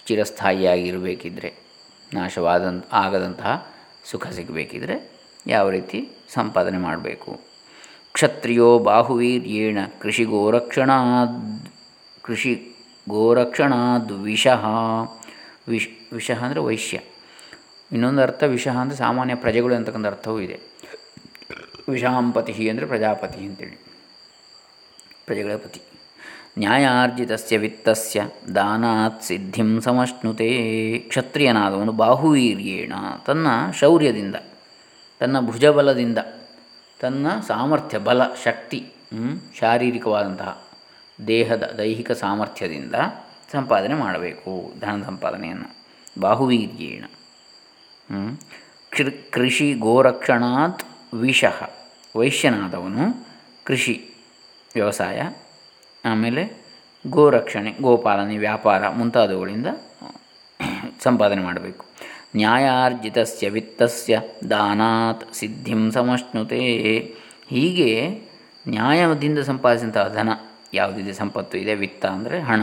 ಚಿರಸ್ಥಾಯಿಯಾಗಿರಬೇಕಿದ್ರೆ. ನಾಶವಾದಂಥ ಆಗದಂತಹ ಸುಖ ಸಿಗಬೇಕಿದ್ರೆ ಯಾವ ರೀತಿ ಸಂಪಾದನೆ ಮಾಡಬೇಕು. ಕ್ಷತ್ರಿಯೋ ಬಾಹುವೀರ್ಯೇಣ ಕೃಷಿ ಗೋರಕ್ಷಣಾದ್ ಕೃಷಿ ಗೋರಕ್ಷಣಾದ್ ವಿಷಃ. ವಿಷ್, ವಿಷ ಅಂದರೆ ವೈಶ್ಯ. ಇನ್ನೊಂದು ಅರ್ಥ ವಿಷ ಅಂದರೆ ಸಾಮಾನ್ಯ ಪ್ರಜೆಗಳು ಅಂತಕ್ಕಂಥ ಅರ್ಥವೂ ಇದೆ. ವಿಷಾಂಪತಿ ಅಂದರೆ ಪ್ರಜಾಪತಿ ಅಂತೇಳಿ. ಪ್ರಜೆಗಳ ಪತಿ. ನ್ಯಾಯಾರ್ಜಿತಸ್ಯ ವಿತ್ತಸ್ಯ ದಾನಾತ್ ಸಿದ್ಧಿಂ ಸಮಶ್ನುತೆ ಕ್ಷತ್ರಿಯನಾದವನು ಬಾಹುವೀರ್ಯೇಣ. ತನ್ನ ಶೌರ್ಯದಿಂದ, ತನ್ನ ಭುಜಬಲದಿಂದ, ತನ್ನ ಸಾಮರ್ಥ್ಯ, ಬಲ, ಶಕ್ತಿ ಶಾರೀರಿಕವಾದಂತಹ ದೇಹದ ದೈಹಿಕ ಸಾಮರ್ಥ್ಯದಿಂದ ಸಂಪಾದನೆ ಮಾಡಬೇಕು, ಧನ ಸಂಪಾದನೆಯನ್ನು. ಬಾಹುವೀರ್ಯೇಣ. ಕೃಷಿ ಗೋರಕ್ಷಣಾತ್ ವಿಷಃ. ವೈಶ್ಯನಾದವನು ಕೃಷಿ ವ್ಯವಸಾಯ, ಆಮೇಲೆ ಗೋರಕ್ಷಣೆ, ಗೋಪಾಲನೆ, ವ್ಯಾಪಾರ ಮುಂತಾದವುಗಳಿಂದ ಸಂಪಾದನೆ ಮಾಡಬೇಕು. ನ್ಯಾಯಾರ್ಜಿತಸ್ಯ ವಿತ್ತಸ್ಯ ದಾನಾತ್ ಸಿದ್ಧಿಂ ಸಮಶ್ನುತೆ. ಹೀಗೆ ನ್ಯಾಯದಿಂದ ಸಂಪಾದಿಸಿದಂತಹ ಧನ, ಯಾವುದಿದೆ, ಸಂಪತ್ತು ಇದೆ, ವಿತ್ತ ಅಂದರೆ ಹಣ.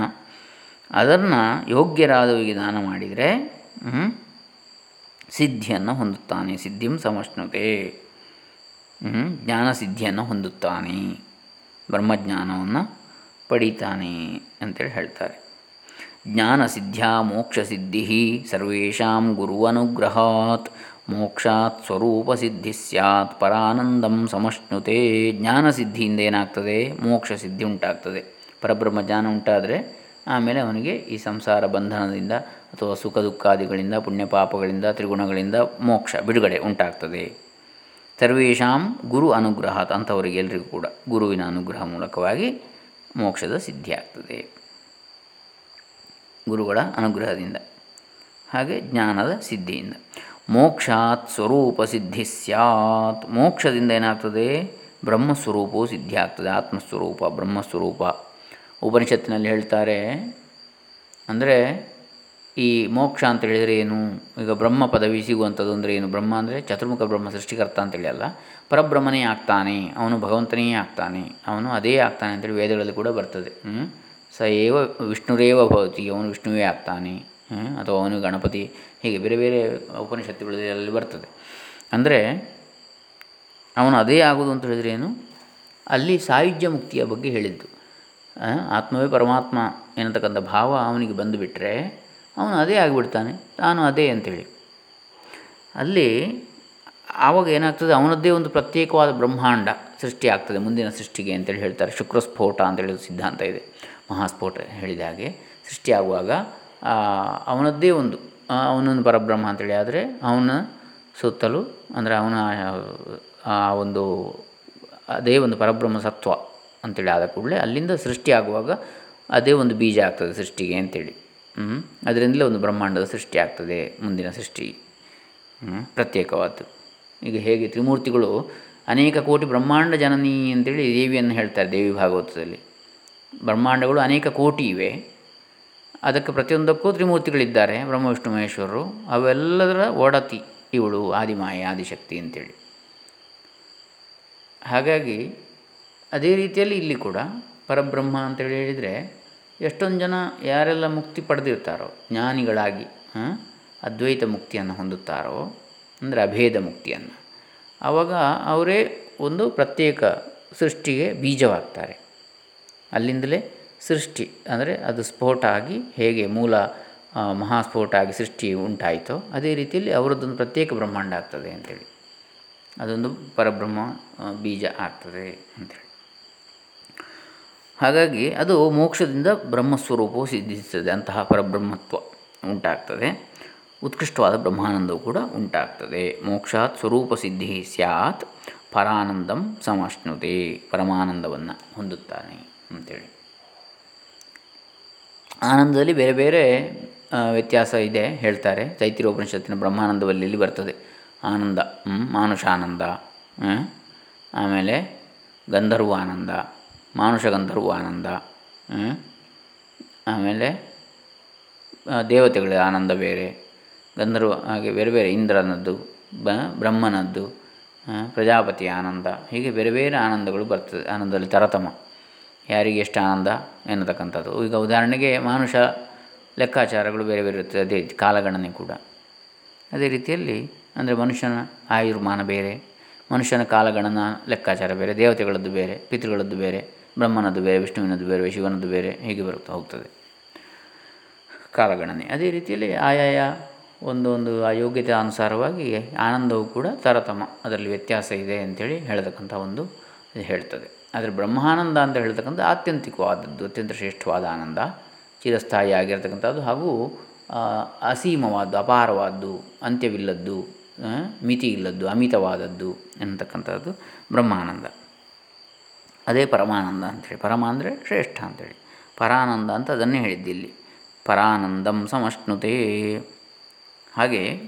ಅದನ್ನು ಯೋಗ್ಯರಾದವರಿಗೆ ದಾನ ಮಾಡಿದರೆ ಸಿದ್ಧಿಯನ್ನು ಹೊಂದುತ್ತಾನೆ. ಸಿದ್ಧಿಂ ಸಮಶ್ನುತೆ. ಜ್ಞಾನಸಿದ್ಧಿಯನ್ನು ಹೊಂದುತ್ತಾನೆ. ಬ್ರಹ್ಮಜ್ಞಾನವನ್ನು ಪಡೀತಾನೆ ಅಂತೇಳಿ ಹೇಳ್ತಾರೆ. ಜ್ಞಾನಸಿದ್ಧ್ಯಾ ಮೋಕ್ಷಸಿದ್ಧಿ ಸರ್ವೇಷಾಂ ಗುರುವನುಗ್ರಹಾತ್ ಮೋಕ್ಷಾತ್ ಸ್ವರೂಪ ಸಿದ್ಧಿ ಸ್ಯಾತ್, ಪರಾನಂದಂ ಸಮಶ್ನುತೆ. ಜ್ಞಾನಸಿದ್ಧಿಯಿಂದ ಏನಾಗ್ತದೆ? ಮೋಕ್ಷ ಸಿದ್ಧಿ ಉಂಟಾಗ್ತದೆ. ಪರಬ್ರಹ್ಮ ಜ್ಞಾನ ಉಂಟಾದರೆ ಆಮೇಲೆ ಅವನಿಗೆ ಈ ಸಂಸಾರ ಬಂಧನದಿಂದ ಅಥವಾ ಸುಖ ದುಃಖಾದಿಗಳಿಂದ, ಪುಣ್ಯ ಪಾಪಗಳಿಂದ, ತ್ರಿಗುಣಗಳಿಂದ ಮೋಕ್ಷ ಬಿಡುಗಡೆ ಉಂಟಾಗ್ತದೆ. ಸರ್ವೇಷಾಂ ಗುರು ಅನುಗ್ರಹ ಅಂಥವರಿಗೆ ಎಲ್ಲರಿಗೂ ಕೂಡ ಗುರುವಿನ ಅನುಗ್ರಹ ಮೂಲಕವಾಗಿ ಮೋಕ್ಷದ ಸಿದ್ಧಿಯಾಗ್ತದೆ ಗುರುಗಳ ಅನುಗ್ರಹದಿಂದ. ಹಾಗೆ ಜ್ಞಾನದ ಸಿದ್ಧಿಯಿಂದ. ಮೋಕ್ಷಾತ್ ಸ್ವರೂಪ ಸಿದ್ಧಿ ಸ್ಯಾತ್. ಮೋಕ್ಷದಿಂದ ಏನಾಗ್ತದೆ? ಬ್ರಹ್ಮಸ್ವರೂಪವು ಸಿದ್ಧಿ ಆಗ್ತದೆ. ಆತ್ಮಸ್ವರೂಪ, ಬ್ರಹ್ಮಸ್ವರೂಪ. ಉಪನಿಷತ್ತಿನಲ್ಲಿ ಹೇಳ್ತಾರೆ, ಅಂದರೆ ಈ ಮೋಕ್ಷ ಅಂತ ಹೇಳಿದರೆ ಏನು? ಈಗ ಬ್ರಹ್ಮ ಪದವಿ ಸಿಗುವಂಥದ್ದು ಅಂದರೆ ಏನು? ಬ್ರಹ್ಮ ಅಂದರೆ ಚತುರ್ಮುಖ ಬ್ರಹ್ಮ ಸೃಷ್ಟಿಕರ್ತ ಅಂತೇಳಿ ಅಲ್ಲ? ಪರಬ್ರಹ್ಮನೇ ಆಗ್ತಾನೆ, ಅವನು ಭಗವಂತನೇ ಆಗ್ತಾನೆ, ಅವನು ಅದೇ ಆಗ್ತಾನೆ ಅಂತೇಳಿ ವೇದಗಳಲ್ಲಿ ಕೂಡ ಬರ್ತದೆ. ಸ ಏವ ವಿಷ್ಣುರೇವ ಭವತಿ, ಅವನು ವಿಷ್ಣುವೇ ಆಗ್ತಾನೆ. ಅಥವಾ ಅವನು ಗಣಪತಿ, ಹೀಗೆ ಬೇರೆ ಬೇರೆ ಉಪನಿಷತ್ತುಗಳಲ್ಲಿ ಬರ್ತದೆ. ಅಂದರೆ ಅವನು ಅದೇ ಆಗೋದು ಅಂತ ಹೇಳಿದರೆ ಏನು? ಅಲ್ಲಿ ಸಾಯುಜ್ಯ ಮುಕ್ತಿಯ ಬಗ್ಗೆ ಹೇಳಿದ್ದು. ಆತ್ಮವೇ ಪರಮಾತ್ಮ ಎನ್ನತಕ್ಕಂಥ ಭಾವ ಅವನಿಗೆ ಬಂದುಬಿಟ್ರೆ ಅವನು ಅದೇ ಆಗಿಬಿಡ್ತಾನೆ, ತಾನು ಅದೇ ಅಂಥೇಳಿ ಅಲ್ಲಿ ಆವಾಗ ಏನಾಗ್ತದೆ, ಅವನದ್ದೇ ಒಂದು ಪ್ರತ್ಯೇಕವಾದ ಬ್ರಹ್ಮಾಂಡ ಸೃಷ್ಟಿ ಆಗ್ತದೆ, ಮುಂದಿನ ಸೃಷ್ಟಿಗೆ ಅಂತೇಳಿ ಹೇಳ್ತಾರೆ. ಶುಕ್ರಸ್ಫೋಟ ಅಂತೇಳಿ ಸಿದ್ಧಾಂತ ಇದೆ, ಮಹಾಸ್ಫೋಟ ಹೇಳಿದ ಹಾಗೆ ಸೃಷ್ಟಿಯಾಗುವಾಗ ಅವನದ್ದೇ ಒಂದು ಅವನೊಂದು ಪರಬ್ರಹ್ಮ ಅಂತೇಳಿ. ಆದರೆ ಅವನ ಸುತ್ತಲೂ, ಅಂದರೆ ಅವನ, ಆ, ಒಂದು, ಅದೇ ಒಂದು ಪರಬ್ರಹ್ಮ ಸತ್ವ ಅಂತೇಳಿ ಆದ ಕೂಡಲೇ ಅಲ್ಲಿಂದ ಸೃಷ್ಟಿಯಾಗುವಾಗ ಅದೇ ಒಂದು ಬೀಜ ಆಗ್ತದೆ ಸೃಷ್ಟಿಗೆ ಅಂತೇಳಿ. ಅದರಿಂದಲೇ ಒಂದು ಬ್ರಹ್ಮಾಂಡದ ಸೃಷ್ಟಿ ಆಗ್ತದೆ, ಮುಂದಿನ ಸೃಷ್ಟಿ. ಪ್ರತ್ಯೇಕವಾದ್ದು. ಈಗ ಹೇಗೆ ತ್ರಿಮೂರ್ತಿಗಳು ಅನೇಕ ಕೋಟಿ ಬ್ರಹ್ಮಾಂಡ ಜನನಿ ಅಂತೇಳಿ ದೇವಿಯನ್ನು ಹೇಳ್ತಾರೆ, ದೇವಿ ಭಾಗವತದಲ್ಲಿ. ಬ್ರಹ್ಮಾಂಡಗಳು ಅನೇಕ ಕೋಟಿ ಇವೆ. ಅದಕ್ಕೆ ಪ್ರತಿಯೊಂದಕ್ಕೂ ತ್ರಿಮೂರ್ತಿಗಳಿದ್ದಾರೆ, ಬ್ರಹ್ಮ, ವಿಷ್ಣು ಮಹೇಶ್ವರರು ಅವೆಲ್ಲದರ ಒಡತಿ ಇವಳು, ಆದಿಮಾಯ, ಆದಿಶಕ್ತಿ ಅಂತೇಳಿ. ಹಾಗಾಗಿ ಅದೇ ರೀತಿಯಲ್ಲಿ ಇಲ್ಲಿ ಕೂಡ ಪರಬ್ರಹ್ಮ ಅಂತೇಳಿ ಹೇಳಿದರೆ ಎಷ್ಟೊಂದು ಜನ ಯಾರೆಲ್ಲ ಮುಕ್ತಿ ಪಡೆದಿರ್ತಾರೋ, ಜ್ಞಾನಿಗಳಾಗಿ ಅದ್ವೈತ ಮುಕ್ತಿಯನ್ನು ಹೊಂದುತ್ತಾರೋ, ಅಂದರೆ ಅಭೇದ ಮುಕ್ತಿಯನ್ನು ಆವಾಗ ಅವರೇ ಒಂದು ಪ್ರತ್ಯೇಕ ಸೃಷ್ಟಿಗೆ ಬೀಜವಾಗ್ತಾರೆ. ಅಲ್ಲಿಂದಲೇ ಸೃಷ್ಟಿ, ಅಂದರೆ ಅದು ಸ್ಫೋಟ ಆಗಿ ಹೇಗೆ ಮೂಲ ಮಹಾಸ್ಫೋಟ ಆಗಿ ಸೃಷ್ಟಿ ಉಂಟಾಯಿತೋ, ಅದೇ ರೀತಿಯಲ್ಲಿ ಅವರದ್ದೊಂದು ಪ್ರತ್ಯೇಕ ಬ್ರಹ್ಮಾಂಡ ಆಗ್ತದೆ ಅಂಥೇಳಿ ಅದೊಂದು ಪರಬ್ರಹ್ಮ ಬೀಜ ಆಗ್ತದೆ ಅಂಥೇಳಿ ಹಾಗಾಗಿ ಅದು ಮೋಕ್ಷದಿಂದ ಬ್ರಹ್ಮಸ್ವರೂಪವು ಸಿದ್ಧಿಸ್ತದೆ ಅಂತಹ ಪರಬ್ರಹ್ಮತ್ವ ಉಂಟಾಗ್ತದೆ. ಉತ್ಕೃಷ್ಟವಾದ ಬ್ರಹ್ಮಾನಂದವು ಕೂಡ ಉಂಟಾಗ್ತದೆ. ಮೋಕ್ಷಾತ್ ಸ್ವರೂಪ ಸಿದ್ಧಿ ಸ್ಯಾತ್, ಪರಾನಂದಂ ಸಮಷ್ಣುತೆ ಪರಮಾನಂದವನ್ನು ಹೊಂದುತ್ತಾನೆ ಅಂಥೇಳಿ ಆನಂದದಲ್ಲಿ ಬೇರೆ ಬೇರೆ ವ್ಯತ್ಯಾಸ ಇದೆ ಹೇಳ್ತಾರೆ. ಚೈತ್ರೋಪನಿಷತ್ತಿನ ಬ್ರಹ್ಮಾನಂದವಲ್ಲಿ ಬರ್ತದೆ. ಆನಂದ ಮಾನುಷಾನಂದ ಆಮೇಲೆ ಗಂಧರ್ವ ಆನಂದ ಮಾನುಷ ಗಂಧರ್ವ ಆನಂದ ಆಮೇಲೆ ದೇವತೆಗಳ ಆನಂದ ಬೇರೆ, ಗಂಧರ್ವ ಹಾಗೆ ಬೇರೆ ಬೇರೆ, ಇಂದ್ರನದ್ದು, ಬ, ಬ್ರಹ್ಮನದ್ದು ಪ್ರಜಾಪತಿ ಆನಂದ, ಹೀಗೆ ಬೇರೆ ಬೇರೆ ಆನಂದಗಳು ಬರ್ತದೆ, ಆನಂದದಲ್ಲಿ ತರತಮ ಯಾರಿಗೆ ಎಷ್ಟು ಆನಂದ ಎನ್ನತಕ್ಕಂಥದ್ದು. ಈಗ ಉದಾಹರಣೆಗೆ ಮಾನುಷ ಲೆಕ್ಕಾಚಾರಗಳು ಬೇರೆ ಬೇರೆ ಇರುತ್ತದೆ, ಅದೇ ಕಾಲಗಣನೆ ಕೂಡ. ಅದೇ ರೀತಿಯಲ್ಲಿ, ಅಂದರೆ ಮನುಷ್ಯನ ಆಯುರ್ಮಾನ ಬೇರೆ, ಮನುಷ್ಯನ ಕಾಲಗಣನ ಲೆಕ್ಕಾಚಾರ ಬೇರೆ, ದೇವತೆಗಳದ್ದು ಬೇರೆ, ಪಿತೃಗಳದ್ದು ಬೇರೆ ಬ್ರಹ್ಮನದ್ದು ಬೇರೆ ವಿಷ್ಣುವಿನದು ಬೇರೆ, ಶಿವನದ್ದು ಬೇರೆ ಹೀಗೆ ಬರುತ್ತಾ ಹೋಗ್ತದೆ. ಕಾಲಗಣನೆ. ಅದೇ ರೀತಿಯಲ್ಲಿ ಆಯಾಯ ಒಂದು ಒಂದು ಆ ಯೋಗ್ಯತೆ ಅನುಸಾರವಾಗಿ ಆನಂದವು ಕೂಡ ತಾರತಮ ಅದರಲ್ಲಿ ವ್ಯತ್ಯಾಸ ಇದೆ ಅಂಥೇಳಿ ಹೇಳತಕ್ಕಂಥ ಒಂದು ಹೇಳ್ತದೆ. ಆದರೆ ಬ್ರಹ್ಮಾನಂದ ಅಂತ ಹೇಳ್ತಕ್ಕಂಥ ಆತ್ಯಂತಿಕವಾದದ್ದು, ಅತ್ಯಂತ ಶ್ರೇಷ್ಠವಾದ ಆನಂದ, ಚಿರಸ್ಥಾಯಿ ಆಗಿರತಕ್ಕಂಥದ್ದು ಹಾಗೂ ಅಸೀಮವಾದ್ದು, ಅಪಾರವಾದ್ದು, ಅಂತ್ಯವಿಲ್ಲದ್ದು ಮಿತಿ ಇಲ್ಲದ್ದು ಅಮಿತವಾದದ್ದು ಎನ್ನತಕ್ಕಂಥದ್ದು ಬ್ರಹ್ಮಾನಂದ. ಅದೇ ಪರಮಾನಂದ ಅಂಥೇಳಿ. ಪರಮ ಅಂದರೆ ಶ್ರೇಷ್ಠ ಅಂಥೇಳಿ. ಪರಾನಂದ ಅಂತ ಅದನ್ನೇ ಹೇಳಿದ್ದಿಲ್ಲಿ ಪರಾನಂದಂ ಸಮಷ್ಣುತೆ. ಹಾಗೆ,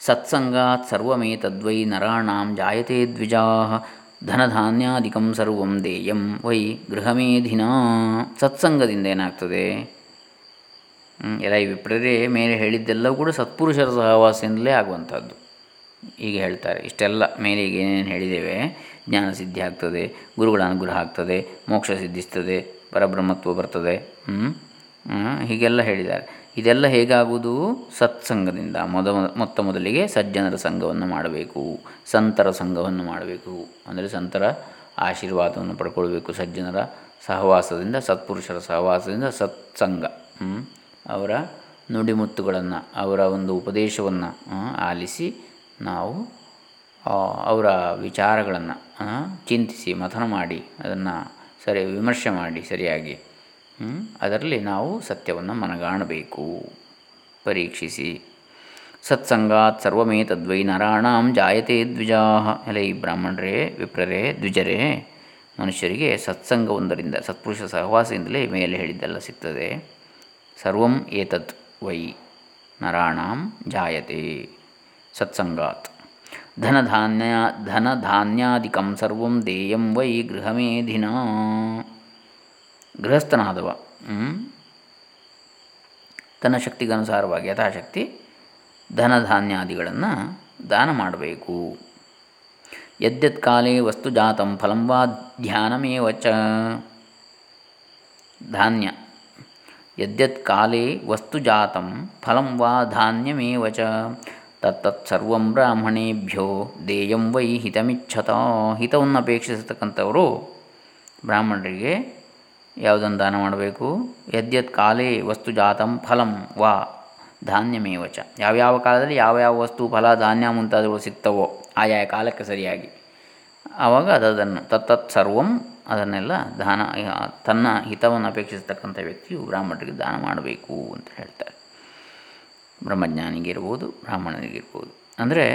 ಸತ್ಸಂಗಾತ್ ಸರ್ವಮೇತದ್ವೈ ನರಾಣಾಂ ಜಾಯತೆ ದ್ವಿಜಾ ಧನಧಾನ್ಯಾದಿಕಂ ಸರ್ವಂ ದೇಯಂ ವೈ ಗೃಹಮೇಧಿನ. ಸತ್ಸಂಗದಿಂದ ಏನಾಗ್ತದೆ? ಎಲ್ಲ ಈ ವಿಪ್ರರೇ ಮೇಲೆ ಹೇಳಿದ್ದೆಲ್ಲವೂ ಕೂಡ ಸತ್ಪುರುಷರ ಸಹವಾಸದಿಂದಲೇ ಆಗುವಂಥದ್ದು. ಹೀಗೆ ಹೇಳ್ತಾರೆ. ಇಷ್ಟೆಲ್ಲ ಮೇಲೆ ಈಗ ಏನೇನು ಹೇಳಿದ್ದೇವೆ. ಜ್ಞಾನ ಸಿದ್ಧಿ ಆಗ್ತದೆ, ಗುರುಗಳ ಅನುಗ್ರಹ ಆಗ್ತದೆ, ಮೋಕ್ಷ ಸಿದ್ಧಿಸ್ತದೆ, ಪರಬ್ರಹ್ಮತ್ವ ಬರ್ತದೆ ಹೀಗೆಲ್ಲ ಹೇಳಿದ್ದಾರೆ. ಇದೆಲ್ಲ ಹೇಗಾಗುವುದು? ಸತ್ಸಂಗದಿಂದ. ಮೊದ, ಮೊತ್ತ ಮೊದಲಿಗೆ ಸಜ್ಜನರ ಸಂಘವನ್ನು ಮಾಡಬೇಕು, ಸಂತರ ಸಂಘವನ್ನು ಮಾಡಬೇಕು. ಅಂದರೆ ಸಂತರ ಆಶೀರ್ವಾದವನ್ನು ಪಡ್ಕೊಳ್ಬೇಕು ಸಜ್ಜನರ ಸಹವಾಸದಿಂದ, ಸತ್ಪುರುಷರ ಸಹವಾಸದಿಂದ ಸತ್ಸಂಗ ಅವರ ನುಡಿಮುತ್ತುಗಳನ್ನು, ಅವರ ಒಂದು ಉಪದೇಶವನ್ನು ಆಲಿಸಿ ನಾವು ಅವರ ವಿಚಾರಗಳನ್ನು ಚಿಂತಿಸಿ, ಮಥನ ಮಾಡಿ, ಅದನ್ನು ಸರಿ, ವಿಮರ್ಶೆ ಮಾಡಿ, ಸರಿಯಾಗಿ ಅದರಲ್ಲಿ ನಾವು ಸತ್ಯವನ್ನು ಮನಗಾಣಬೇಕು. ಪರೀಕ್ಷಿಸಿ. ಸತ್ಸಂಗಾತ್ ಸರ್ವಮೇ ತದ್ವೈ ನರಾಣಾಂ ಜಾಯತೆ ದ್ವಿಜಾ. ಎಲೆ ಈ ಬ್ರಾಹ್ಮಣರೇ, ವಿಪ್ರರೇ, ದ್ವಿಜರೇ, ಮನುಷ್ಯರಿಗೆ ಸತ್ಸಂಗವೊಂದರಿಂದ ಸತ್ಪುರುಷ ಸಹವಾಸದಿಂದಲೇ ಮೇಲೆ ಹೇಳಿದ್ದೆಲ್ಲ ಸಿಗ್ತದೆ. ಸರ್ವಂ ಏತತ್ ವೈ ನರಾಣಾಂ ಜಾಯತೆ. ಸತ್ಸಂಗಾತ್. ಧನಧಾನ್ಯ ಧನಧಾನ್ಯಾದಿಕಂ ಸರ್ವಂ ದೇಯಂ ವೈ ಗೃಹಮೇಧಿನ ಗೃಹಸ್ಥನಾದವ ತನ್ನ ಶಕ್ತಿಗನುಸಾರವಾಗಿ ಯಥಾಶಕ್ತಿ ಧನಧಾನ್ಯಾದಿಗಳನ್ನು ದಾನ ಮಾಡಬೇಕು. ಯದ್ಯತ್ ಕಾಲೇ ವಸ್ತು ಜಾತಂ ಫಲಂ ವಾ ಧ್ಯಾನಮೇವ ಚ. ಧಾನ್ಯ ಯದ್ಯತ್ ಕಾಲೇ ವಸ್ತು ಜಾತಂ ಫಲಂ ವಾ ಧಾನ್ಯಮೇವ ಚ. ತತ್ತತ್ಸರ್ವಂ ಬ್ರಾಹ್ಮಣೇಭ್ಯೋ ದೇಯಂ ವೈ ಹಿತಮಿಚ್ಛತ ಹಿತವನ್ನು ಅಪೇಕ್ಷಿಸತಕ್ಕಂಥವರು ಬ್ರಾಹ್ಮಣರಿಗೆ ಯಾವುದನ್ನು ದಾನ ಮಾಡಬೇಕು? ಯದ್ಯತ್ ಕಾಲೇ ವಸ್ತು ಜಾತಂ ಫಲಂ ವಾ ಧಾನ್ಯಮೇವಚ ಯಾವ್ಯಾವ ಕಾಲದಲ್ಲಿ ಯಾವ ಯಾವ ವಸ್ತು ಫಲ ಧಾನ್ಯ ಮುಂತಾದವುಗಳು ಸಿಗ್ತವೋ ಆಯಾ ಕಾಲಕ್ಕೆ ಸರಿಯಾಗಿ ಆವಾಗ ಅದನ್ನು ತತ್ತತ್ ಸರ್ವಂ ಅದನ್ನೆಲ್ಲ ದಾನ, ತನ್ನ ಹಿತವನ್ನು ಅಪೇಕ್ಷಿಸತಕ್ಕಂಥ ವ್ಯಕ್ತಿಯು ಬ್ರಾಹ್ಮಣರಿಗೆ ದಾನ ಮಾಡಬೇಕು ಅಂತ ಹೇಳ್ತಾರೆ. ಬ್ರಹ್ಮಜ್ಞಾನಿಗಿರ್ಬೋದು, ಬ್ರಾಹ್ಮಣನಿಗಿರ್ಬೋದು. ಅಂದರೆ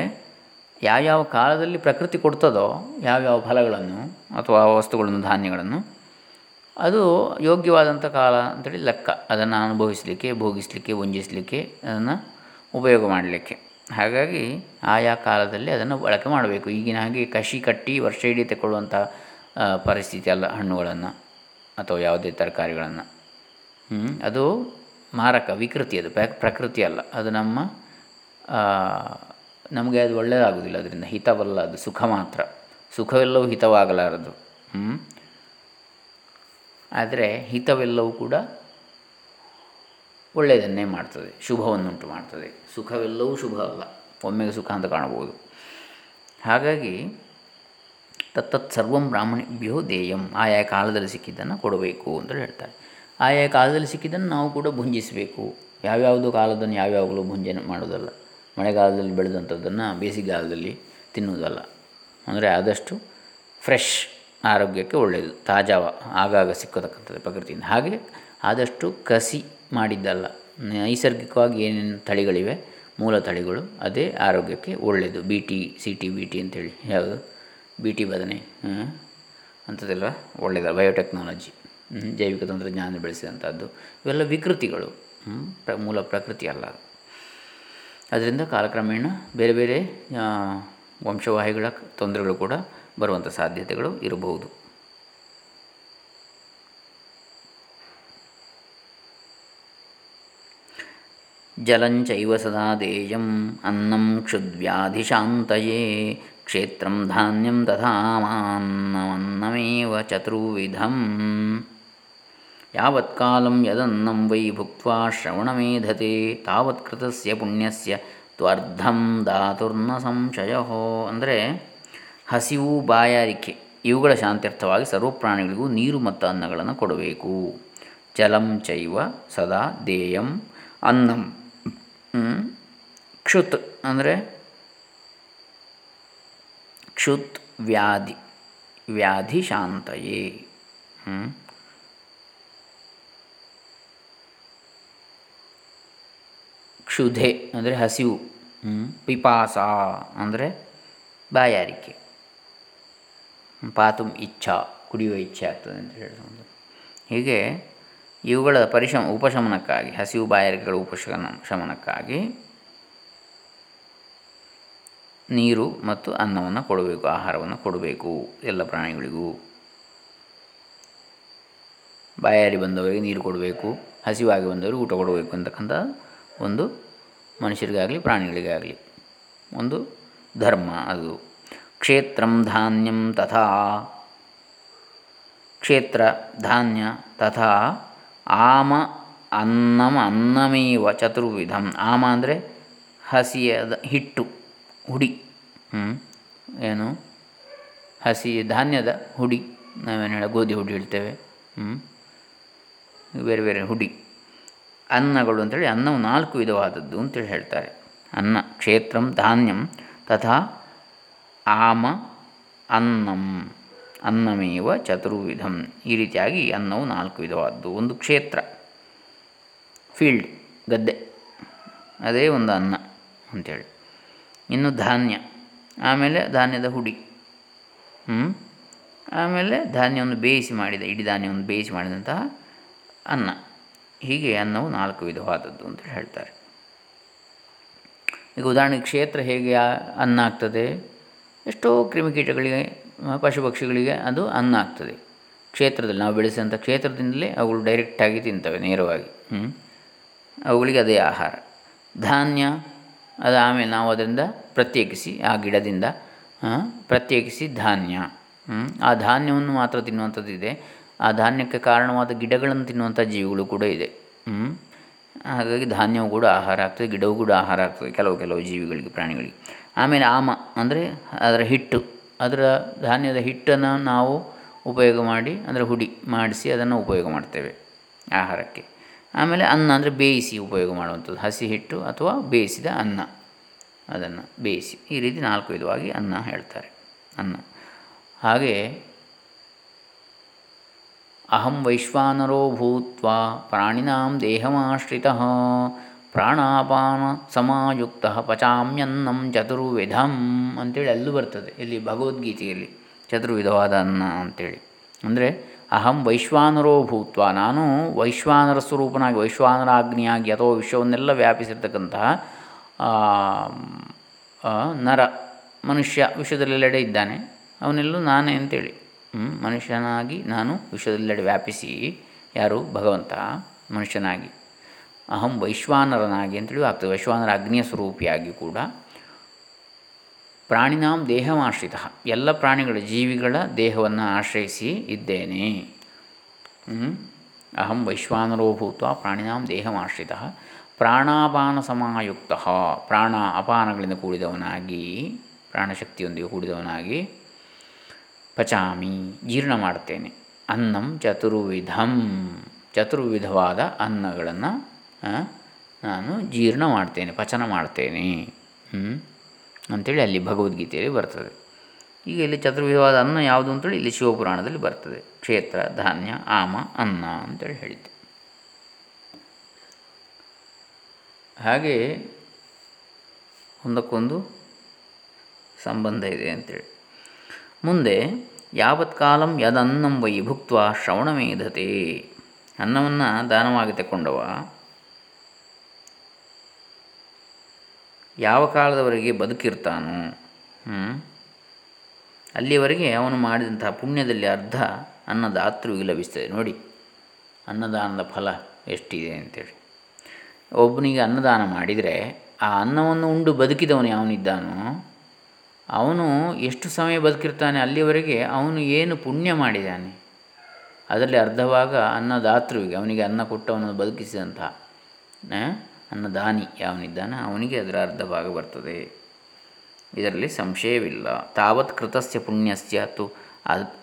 ಯಾವ್ಯಾವ ಕಾಲದಲ್ಲಿ ಪ್ರಕೃತಿ ಕೊಡ್ತದೋ, ಯಾವ್ಯಾವ ಫಲಗಳನ್ನು ಅಥವಾ ವಸ್ತುಗಳನ್ನು, ಧಾನ್ಯಗಳನ್ನು, ಅದು ಯೋಗ್ಯವಾದಂಥ ಕಾಲ ಅಂತೇಳಿ ಲೆಕ್ಕ. ಅದನ್ನು ಅನುಭವಿಸಲಿಕ್ಕೆ, ಭೋಗಿಸಲಿಕ್ಕೆ, ವಂಜಿಸಲಿಕ್ಕೆ, ಅದನ್ನು ಉಪಯೋಗ ಮಾಡಲಿಕ್ಕೆ. ಹಾಗಾಗಿ ಆಯಾ ಕಾಲದಲ್ಲಿ ಅದನ್ನು ಬಳಕೆ ಮಾಡಬೇಕು. ಈಗಿನ ಹಾಗೆ ಕಸಿ ಕಟ್ಟಿ ವರ್ಷ ಇಡೀ ತಗೊಳ್ಳುವಂಥ ಪರಿಸ್ಥಿತಿ ಅಲ್ಲ ಹಣ್ಣುಗಳನ್ನು ಅಥವಾ ಯಾವುದೇ ತರಕಾರಿಗಳನ್ನು. ಅದು ಮಾರಕ, ವಿಕೃತಿ ಅದು ಪ್ರಕೃತಿ ಅಲ್ಲ. ಅದು ನಮ್ಮ ನಮಗೆ ಅದು ಒಳ್ಳೆಯದಾಗುವುದಿಲ್ಲ ಅದರಿಂದ ಹಿತವಲ್ಲ ಅದು, ಸುಖ ಮಾತ್ರ. ಸುಖವೆಲ್ಲವೂ ಹಿತವಾಗಲಾರದು. ಆದರೆ ಹಿತವೆಲ್ಲವೂ ಕೂಡ ಒಳ್ಳೆಯದನ್ನೇ ಮಾಡ್ತದೆ. ಶುಭವನ್ನುಂಟು ಮಾಡ್ತದೆ. ಸುಖವೆಲ್ಲವೂ ಶುಭ ಅಲ್ಲ. ಒಮ್ಮೆಗೆ ಸುಖ ಅಂತ ಕಾಣಬಹುದು. ಹಾಗಾಗಿ ತತ್ತತ್ ಸರ್ವಂ ಬ್ರಾಹ್ಮಣಿಭ್ಯೋ ದೇಯಂ. ಆಯಾ ಕಾಲದಲ್ಲಿ ಸಿಕ್ಕಿದ್ದನ್ನು ಕೊಡಬೇಕು ಅಂತ ಹೇಳ್ತಾರೆ. ಆಯಾ ಕಾಲದಲ್ಲಿ ಸಿಕ್ಕಿದ್ದನ್ನು ನಾವು ಕೂಡ ಭುಂಜಿಸಬೇಕು. ಯಾವ್ಯಾವುದು ಕಾಲದನ್ನು ಯಾವ್ಯಾವಾಗಲೂ ಭುಂಜನೆ ಮಾಡೋದಲ್ಲ ಮಳೆಗಾಲದಲ್ಲಿ ಬೆಳೆದಂಥದ್ದನ್ನು ಬೇಸಿಗೆಗಾಲದಲ್ಲಿ ತಿನ್ನುವುದಲ್ಲ. ಅಂದರೆ ಆದಷ್ಟು ಫ್ರೆಶ್ ಆರೋಗ್ಯಕ್ಕೆ ಒಳ್ಳೆಯದು. ತಾಜಾವ ಆಗಾಗ ಸಿಕ್ಕತಕ್ಕಂಥದ್ದು ಪ್ರಕೃತಿಯಿಂದ. ಹಾಗೆ ಆದಷ್ಟು ಕಸಿ ಮಾಡಿದ್ದಲ್ಲ. ನೈಸರ್ಗಿಕವಾಗಿ ಏನೇನು ತಳಿಗಳಿವೆ, ಮೂಲ ತಳಿಗಳು, ಅದೇ ಆರೋಗ್ಯಕ್ಕೆ ಒಳ್ಳೆಯದು. B T, C T, B T ಅಂತೇಳಿ ಯಾವುದು? ಬಿ ಟಿ ಬದನೆ ಅಂಥದ್ದೆಲ್ಲ ಒಳ್ಳೆಯದ. ಬಯೋಟೆಕ್ನಾಲಜಿ. ಜೈವಿಕ ತಂತ್ರಜ್ಞಾನ ಬೆಳೆಸಿದಂಥದ್ದು. ಇವೆಲ್ಲ ವಿಕೃತಿಗಳು. ಮೂಲ ಪ್ರಕೃತಿ ಅಲ್ಲ ಅದರಿಂದ ಕಾಲಕ್ರಮೇಣ ಬೇರೆ ಬೇರೆ ವಂಶವಾಹಿಗಳ ತೊಂದರೆಗಳು ಕೂಡ ಬರುವಂಥ ಸಾಧ್ಯತೆಗಳು ಇರಬಹುದು. ಜಲಂಚೈವ ಸದಾ ದೇಯಂ ಅನ್ನಂ ಕ್ಷುದ್ವ್ಯಾಧಿಶಾಂತಯೇ ಕ್ಷೇತ್ರಂ ಧಾನ್ಯಂ ತಥಾ ಮಾನ್ನವನ್ನಮೇವ ಚತುರ್ವಿಧಂ. ಯಾವತ್ಕಾಲಂ ಯದನ್ನಂ ವೈ ಶ್ರವಣ ಶ್ರವಣಮೇಧತೆ ತಾವತ್ ಕೃತಸ್ಯ ಪುಣ್ಯಸ್ಯ ತ್ವರ್ಧಂ ಧಾತುರ್ನ ಸಂಶಯ ಅಂದರೆ ಹಸಿವು, ಬಾಯಾರಿಕೆ, ಇವುಗಳ ಶಾಂತ್ಯರ್ಥವಾಗಿ ಸರ್ವ ಪ್ರಾಣಿಗಳಿಗೂ ನೀರು ಮತ್ತು ಅನ್ನಗಳನ್ನು ಕೊಡಬೇಕು. ಜಲಂ ಚೈವ ಸದಾ ದೇಯಂ ಅನ್ನಂ. ಕ್ಷುತ್ ಅಂದರೆ ಕ್ಷುತ್ ವ್ಯಾಧಿ ವ್ಯಾಧಿ ಶಾಂತಯೇ. ಕ್ಷುಧೆ, ಅಂದರೆ ಹಸಿವು ಪಿಪಾಸ, ಅಂದರೆ ಬಾಯಾರಿಕೆ. ಪಾತು ಇಚ್ಛಾ, ಕುಡಿಯುವ ಇಚ್ಛೆ ಆಗ್ತದೆ ಅಂತ ಹೇಳಿದ ಹೀಗೆ ಇವುಗಳ ಪರಿಶಮ ಉಪಶಮನಕ್ಕಾಗಿ, ಹಸಿವು ಬಾಯಾರಿಕೆಗಳ ಉಪಶಮನ, ಶಮನಕ್ಕಾಗಿ ನೀರು ಮತ್ತು ಅನ್ನವನ್ನು ಕೊಡಬೇಕು, ಆಹಾರವನ್ನು ಕೊಡಬೇಕು, ಎಲ್ಲ ಪ್ರಾಣಿಗಳಿಗೂ. ಬಾಯಾರಿ ಬಂದವರಿಗೆ ನೀರು ಕೊಡಬೇಕು, ಹಸಿವಾಗಿ ಬಂದವರಿಗೆ ಊಟ ಕೊಡಬೇಕು ಅಂತಕ್ಕಂಥ ಒಂದು ಮನುಷ್ಯರಿಗಾಗಲಿ, ಪ್ರಾಣಿಗಳಿಗಾಗಲಿ. ಒಂದು ಧರ್ಮ ಅದು. ಕ್ಷೇತ್ರಂ ಧಾನ್ಯಂ ತಥಾ. ಕ್ಷೇತ್ರ ಧಾನ್ಯ ತಥಾ. ಆಮ ಅನ್ನಮ ಅನ್ನಮೇವ ಚತುರ್ವಿಧಂ. ಆಮ ಅಂದರೆ ಹಸಿಯದ ಹಿಟ್ಟು, ಹುಡಿ. ಏನು? ಹಸಿ ಧಾನ್ಯದ ಹುಡಿ. ನಾವೇನು ಹೇಳ, ಗೋಧಿ ಹುಡಿ ಹೇಳ್ತೇವೆ. ಬೇರೆ ಬೇರೆ ಹುಡಿ. ಅನ್ನಗಳು ಅಂತೇಳಿ ಅನ್ನವು ನಾಲ್ಕು ವಿಧವಾದದ್ದು ಅಂತೇಳಿ ಹೇಳ್ತಾರೆ. ಅನ್ನ, ಕ್ಷೇತ್ರಂ, ಧಾನ್ಯಂ, ತಥಾ ಆಮ, ಅನ್ನಂ, ಅನ್ನಮೇವ ಚತುರ್ವಿಧಂ. ಈ ರೀತಿಯಾಗಿ ಅನ್ನವು ನಾಲ್ಕು ವಿಧವಾದ್ದು. ಒಂದು ಕ್ಷೇತ್ರ, ಫೀಲ್ಡ್, ಗದ್ದೆ, ಅದೇ ಒಂದು ಅನ್ನ ಅಂಥೇಳಿ ಇನ್ನು ಧಾನ್ಯ, ಆಮೇಲೆ ಧಾನ್ಯದ ಹುಡಿ ಆಮೇಲೆ ಧಾನ್ಯವನ್ನು ಬೇಯಿಸಿ ಮಾಡಿದ, ಇಡೀ ಧಾನ್ಯವನ್ನು ಬೇಯಿಸಿ ಮಾಡಿದಂತಹ ಅನ್ನ. ಹೀಗೆ ಅನ್ನವು ನಾಲ್ಕು ವಿಧವಾದದ್ದು ಅಂತ ಹೇಳ್ತಾರೆ. ಈಗ ಉದಾಹರಣೆಗೆ ಕ್ಷೇತ್ರ ಹೇಗೆ ಅನ್ನ ಆಗ್ತದೆ ಎಷ್ಟೋ ಕ್ರಿಮಿಕೀಟಗಳಿಗೆ ಪಶು ಪಕ್ಷಿಗಳಿಗೆ ಅದು ಅನ್ನ ಆಗ್ತದೆ ಕ್ಷೇತ್ರದಲ್ಲಿ ನಾವು ಬೆಳೆಸಿದಂಥ ಕ್ಷೇತ್ರದಿಂದಲೇ ಅವುಗಳು ಡೈರೆಕ್ಟಾಗಿ ತಿಂತವೆ ನೇರವಾಗಿ. ಅವುಗಳಿಗೆ ಅದೇ ಆಹಾರ. ಧಾನ್ಯ, ಅದು ಆಮೇಲೆ ನಾವು ಅದರಿಂದ ಪ್ರತ್ಯೇಕಿಸಿ, ಆ ಗಿಡದಿಂದ ಪ್ರತ್ಯೇಕಿಸಿ ಧಾನ್ಯ. ಆ ಧಾನ್ಯವನ್ನು ಮಾತ್ರ ತಿನ್ನುವಂಥದ್ದು ಇದೆ ಆ ಧಾನ್ಯಕ್ಕೆ ಕಾರಣವಾದ ಗಿಡಗಳನ್ನು ತಿನ್ನುವಂಥ ಜೀವಿಗಳು ಕೂಡ ಇದೆ. ಹಾಗಾಗಿ ಧಾನ್ಯವು ಕೂಡ ಆಹಾರ ಆಗ್ತದೆ, ಗಿಡವು ಕೂಡ ಆಹಾರ ಆಗ್ತದೆ ಕೆಲವು ಕೆಲವು ಜೀವಿಗಳಿಗೆ, ಪ್ರಾಣಿಗಳಿಗೆ. ಆಮೇಲೆ ಆಮ ಅಂದರೆ ಅದರ ಹಿಟ್ಟು, ಅದರ ಧಾನ್ಯದ ಹಿಟ್ಟನ್ನು ನಾವು ಉಪಯೋಗ ಮಾಡಿ ಅಂದರೆ ಹುಡಿ ಮಾಡಿಸಿ ಅದನ್ನು ಉಪಯೋಗ ಮಾಡ್ತೇವೆ ಆಹಾರಕ್ಕೆ. ಆಮೇಲೆ ಅನ್ನ ಅಂದರೆ ಬೇಯಿಸಿ ಉಪಯೋಗ ಮಾಡುವಂಥದ್ದು, ಹಸಿ ಹಿಟ್ಟು ಅಥವಾ ಬೇಯಿಸಿದ ಅನ್ನ, ಅದನ್ನು ಬೇಯಿಸಿ ಈ ರೀತಿ ನಾಲ್ಕು ವಿಧವಾಗಿ ಅನ್ನ ಹೇಳ್ತಾರೆ, ಅನ್ನ. ಹಾಗೆ ಅಹಂ ವೈಶ್ವಾನರೋ ಭೂತ್ವ ಪ್ರಾಣಿನಾಂ ದೇಹಮಾಶ್ರಿತಃ ಪ್ರಾಣಾಪಾನ ಸಮಾಯುಕ್ತ ಪಚಾಮ್ಯನ್ನಂ ಚತುರ್ವಿಧಂ ಅಂತೇಳಿ ಅಲ್ಲೂ ಬರ್ತದೆ, ಇಲ್ಲಿ ಭಗವದ್ಗೀತೆಯಲ್ಲಿ ಚತುರ್ವಿಧವಾದ ಅನ್ನ ಅಂತೇಳಿ. ಅಂದರೆ ಅಹಂ ವೈಶ್ವಾನರೋ ಭೂತ್ವ, ನಾನು ವೈಶ್ವಾನರ ಸ್ವರೂಪನಾಗಿ ವೈಶ್ವಾನರಾಗ್ನಿಯಾಗಿ ಅಥವಾ ವಿಶ್ವವನ್ನೆಲ್ಲ ವ್ಯಾಪಿಸಿರ್ತಕ್ಕಂತಹ ನರ, ಮನುಷ್ಯ ವಿಶ್ವದಲ್ಲೆಲ್ಲೆಡೆ ಇದ್ದಾನೆ, ಅವನೆಲ್ಲೂ ನಾನೇ ಅಂತೇಳಿ. ಮನುಷ್ಯನಾಗಿ ನಾನು ವಿಶ್ವದೆಲ್ಲೆಡೆ ವ್ಯಾಪಿಸಿ ಯಾರು ಭಗವಂತ? ಮನುಷ್ಯನಾಗಿ. ಅಹಂ ವೈಶ್ವಾನರನಾಗಿ ಅಂತೇಳಿ ಆಗ್ತದೆ. ವೈಶ್ವಾನರ ಅಗ್ನಿಯ ಸ್ವರೂಪಿಯಾಗಿ ಕೂಡ. ಪ್ರಾಣಿನಾಂ ದೇಹಮಾಶ್ರಿತ. ಎಲ್ಲ ಪ್ರಾಣಿಗಳ ಜೀವಿಗಳ ದೇಹವನ್ನು ಆಶ್ರಯಿಸಿ ಇದ್ದೇನೆ. ಅಹಂ ವೈಶ್ವಾನರೋ ಭೂತ್ವ ಪ್ರಾಣಿನಾಂ ದೇಹಮಾಶ್ರಿತ. ಪ್ರಾಣಾಪಾನ ಸಮಾಯುಕ್ತ ಪ್ರಾಣ ಅಪಾನಗಳಿಂದ ಕೂಡಿದವನಾಗಿ, ಪ್ರಾಣಶಕ್ತಿಯೊಂದಿಗೆ ಕೂಡಿದವನಾಗಿ ಪಚಾಮಿ, ಜೀರ್ಣ ಮಾಡ್ತೇನೆ. ಅನ್ನಂ ಚತುರ್ವಿಧಂ. ಚತುರ್ವಿಧವಾದ ಅನ್ನಗಳನ್ನು ನಾನು ಜೀರ್ಣ ಮಾಡ್ತೇನೆ, ಪಚನ ಮಾಡ್ತೇನೆ. ಅಂಥೇಳಿ ಅಲ್ಲಿ ಭಗವದ್ಗೀತೆಯಲ್ಲಿ ಬರ್ತದೆ. ಈಗ ಇಲ್ಲಿ ಚತುರ್ವಿಧವಾದ ಅನ್ನ ಯಾವುದು ಅಂತೇಳಿ ಇಲ್ಲಿ ಶಿವಪುರಾಣದಲ್ಲಿ ಬರ್ತದೆ. ಕ್ಷೇತ್ರ, ಧಾನ್ಯ, ಆಮ, ಅನ್ನ ಅಂತೇಳಿ ಹೇಳಿದ್ದೆ. ಹಾಗೆಯೇ ಒಂದಕ್ಕೊಂದು ಸಂಬಂಧ ಇದೆ ಅಂತೇಳಿ. ಮುಂದೆ, ಯಾವತ್ ಕಾಲಂ ಯದನ್ನಂ ವೈ ಭುಕ್ತ ಶ್ರವಣಮೇಧತೆ. ಅನ್ನವನ್ನು ದಾನವಾಗಿ ತಕ್ಕೊಂಡವ ಯಾವ ಕಾಲದವರೆಗೆ ಬದುಕಿರ್ತಾನೋ ಅಲ್ಲಿಯವರೆಗೆ ಅವನು ಮಾಡಿದಂತಹ ಪುಣ್ಯದಲ್ಲಿ ಅರ್ಧ ಅನ್ನದಾತೃವಿಗೆ ಲಭಿಸ್ತದೆ ನೋಡಿ, ಅನ್ನದಾನದ ಫಲ ಎಷ್ಟಿದೆ ಅಂತೇಳಿ. ಒಬ್ಬನಿಗೆ ಅನ್ನದಾನ ಮಾಡಿದರೆ, ಆ ಅನ್ನವನ್ನು ಉಂಡು ಬದುಕಿದವನು ಯಾವನಿದ್ದಾನೋ ಅವನು ಎಷ್ಟು ಸಮಯ ಬದುಕಿರ್ತಾನೆ ಅಲ್ಲಿವರೆಗೆ ಅವನು ಏನು ಪುಣ್ಯ ಮಾಡಿದ್ದಾನೆ? ಅದರಲ್ಲಿ ಅರ್ಧ ಭಾಗ ಅನ್ನದಾತೃವಿಗೆ, ಅವನಿಗೆ ಅನ್ನ ಕೊಟ್ಟವನು ಬದುಕಿಸಿದಂತಹ ಅನ್ನದಾನಿ ಯಾವನಿದ್ದಾನೆ? ಅವನಿಗೆ ಅದರ ಅರ್ಧ ಭಾಗ ಬರ್ತದೆ. ಇದರಲ್ಲಿ ಸಂಶಯವಿಲ್ಲ. ತಾವತ್ ಕೃತಸ್ಯ ಪುಣ್ಯಸ್ಯ ತು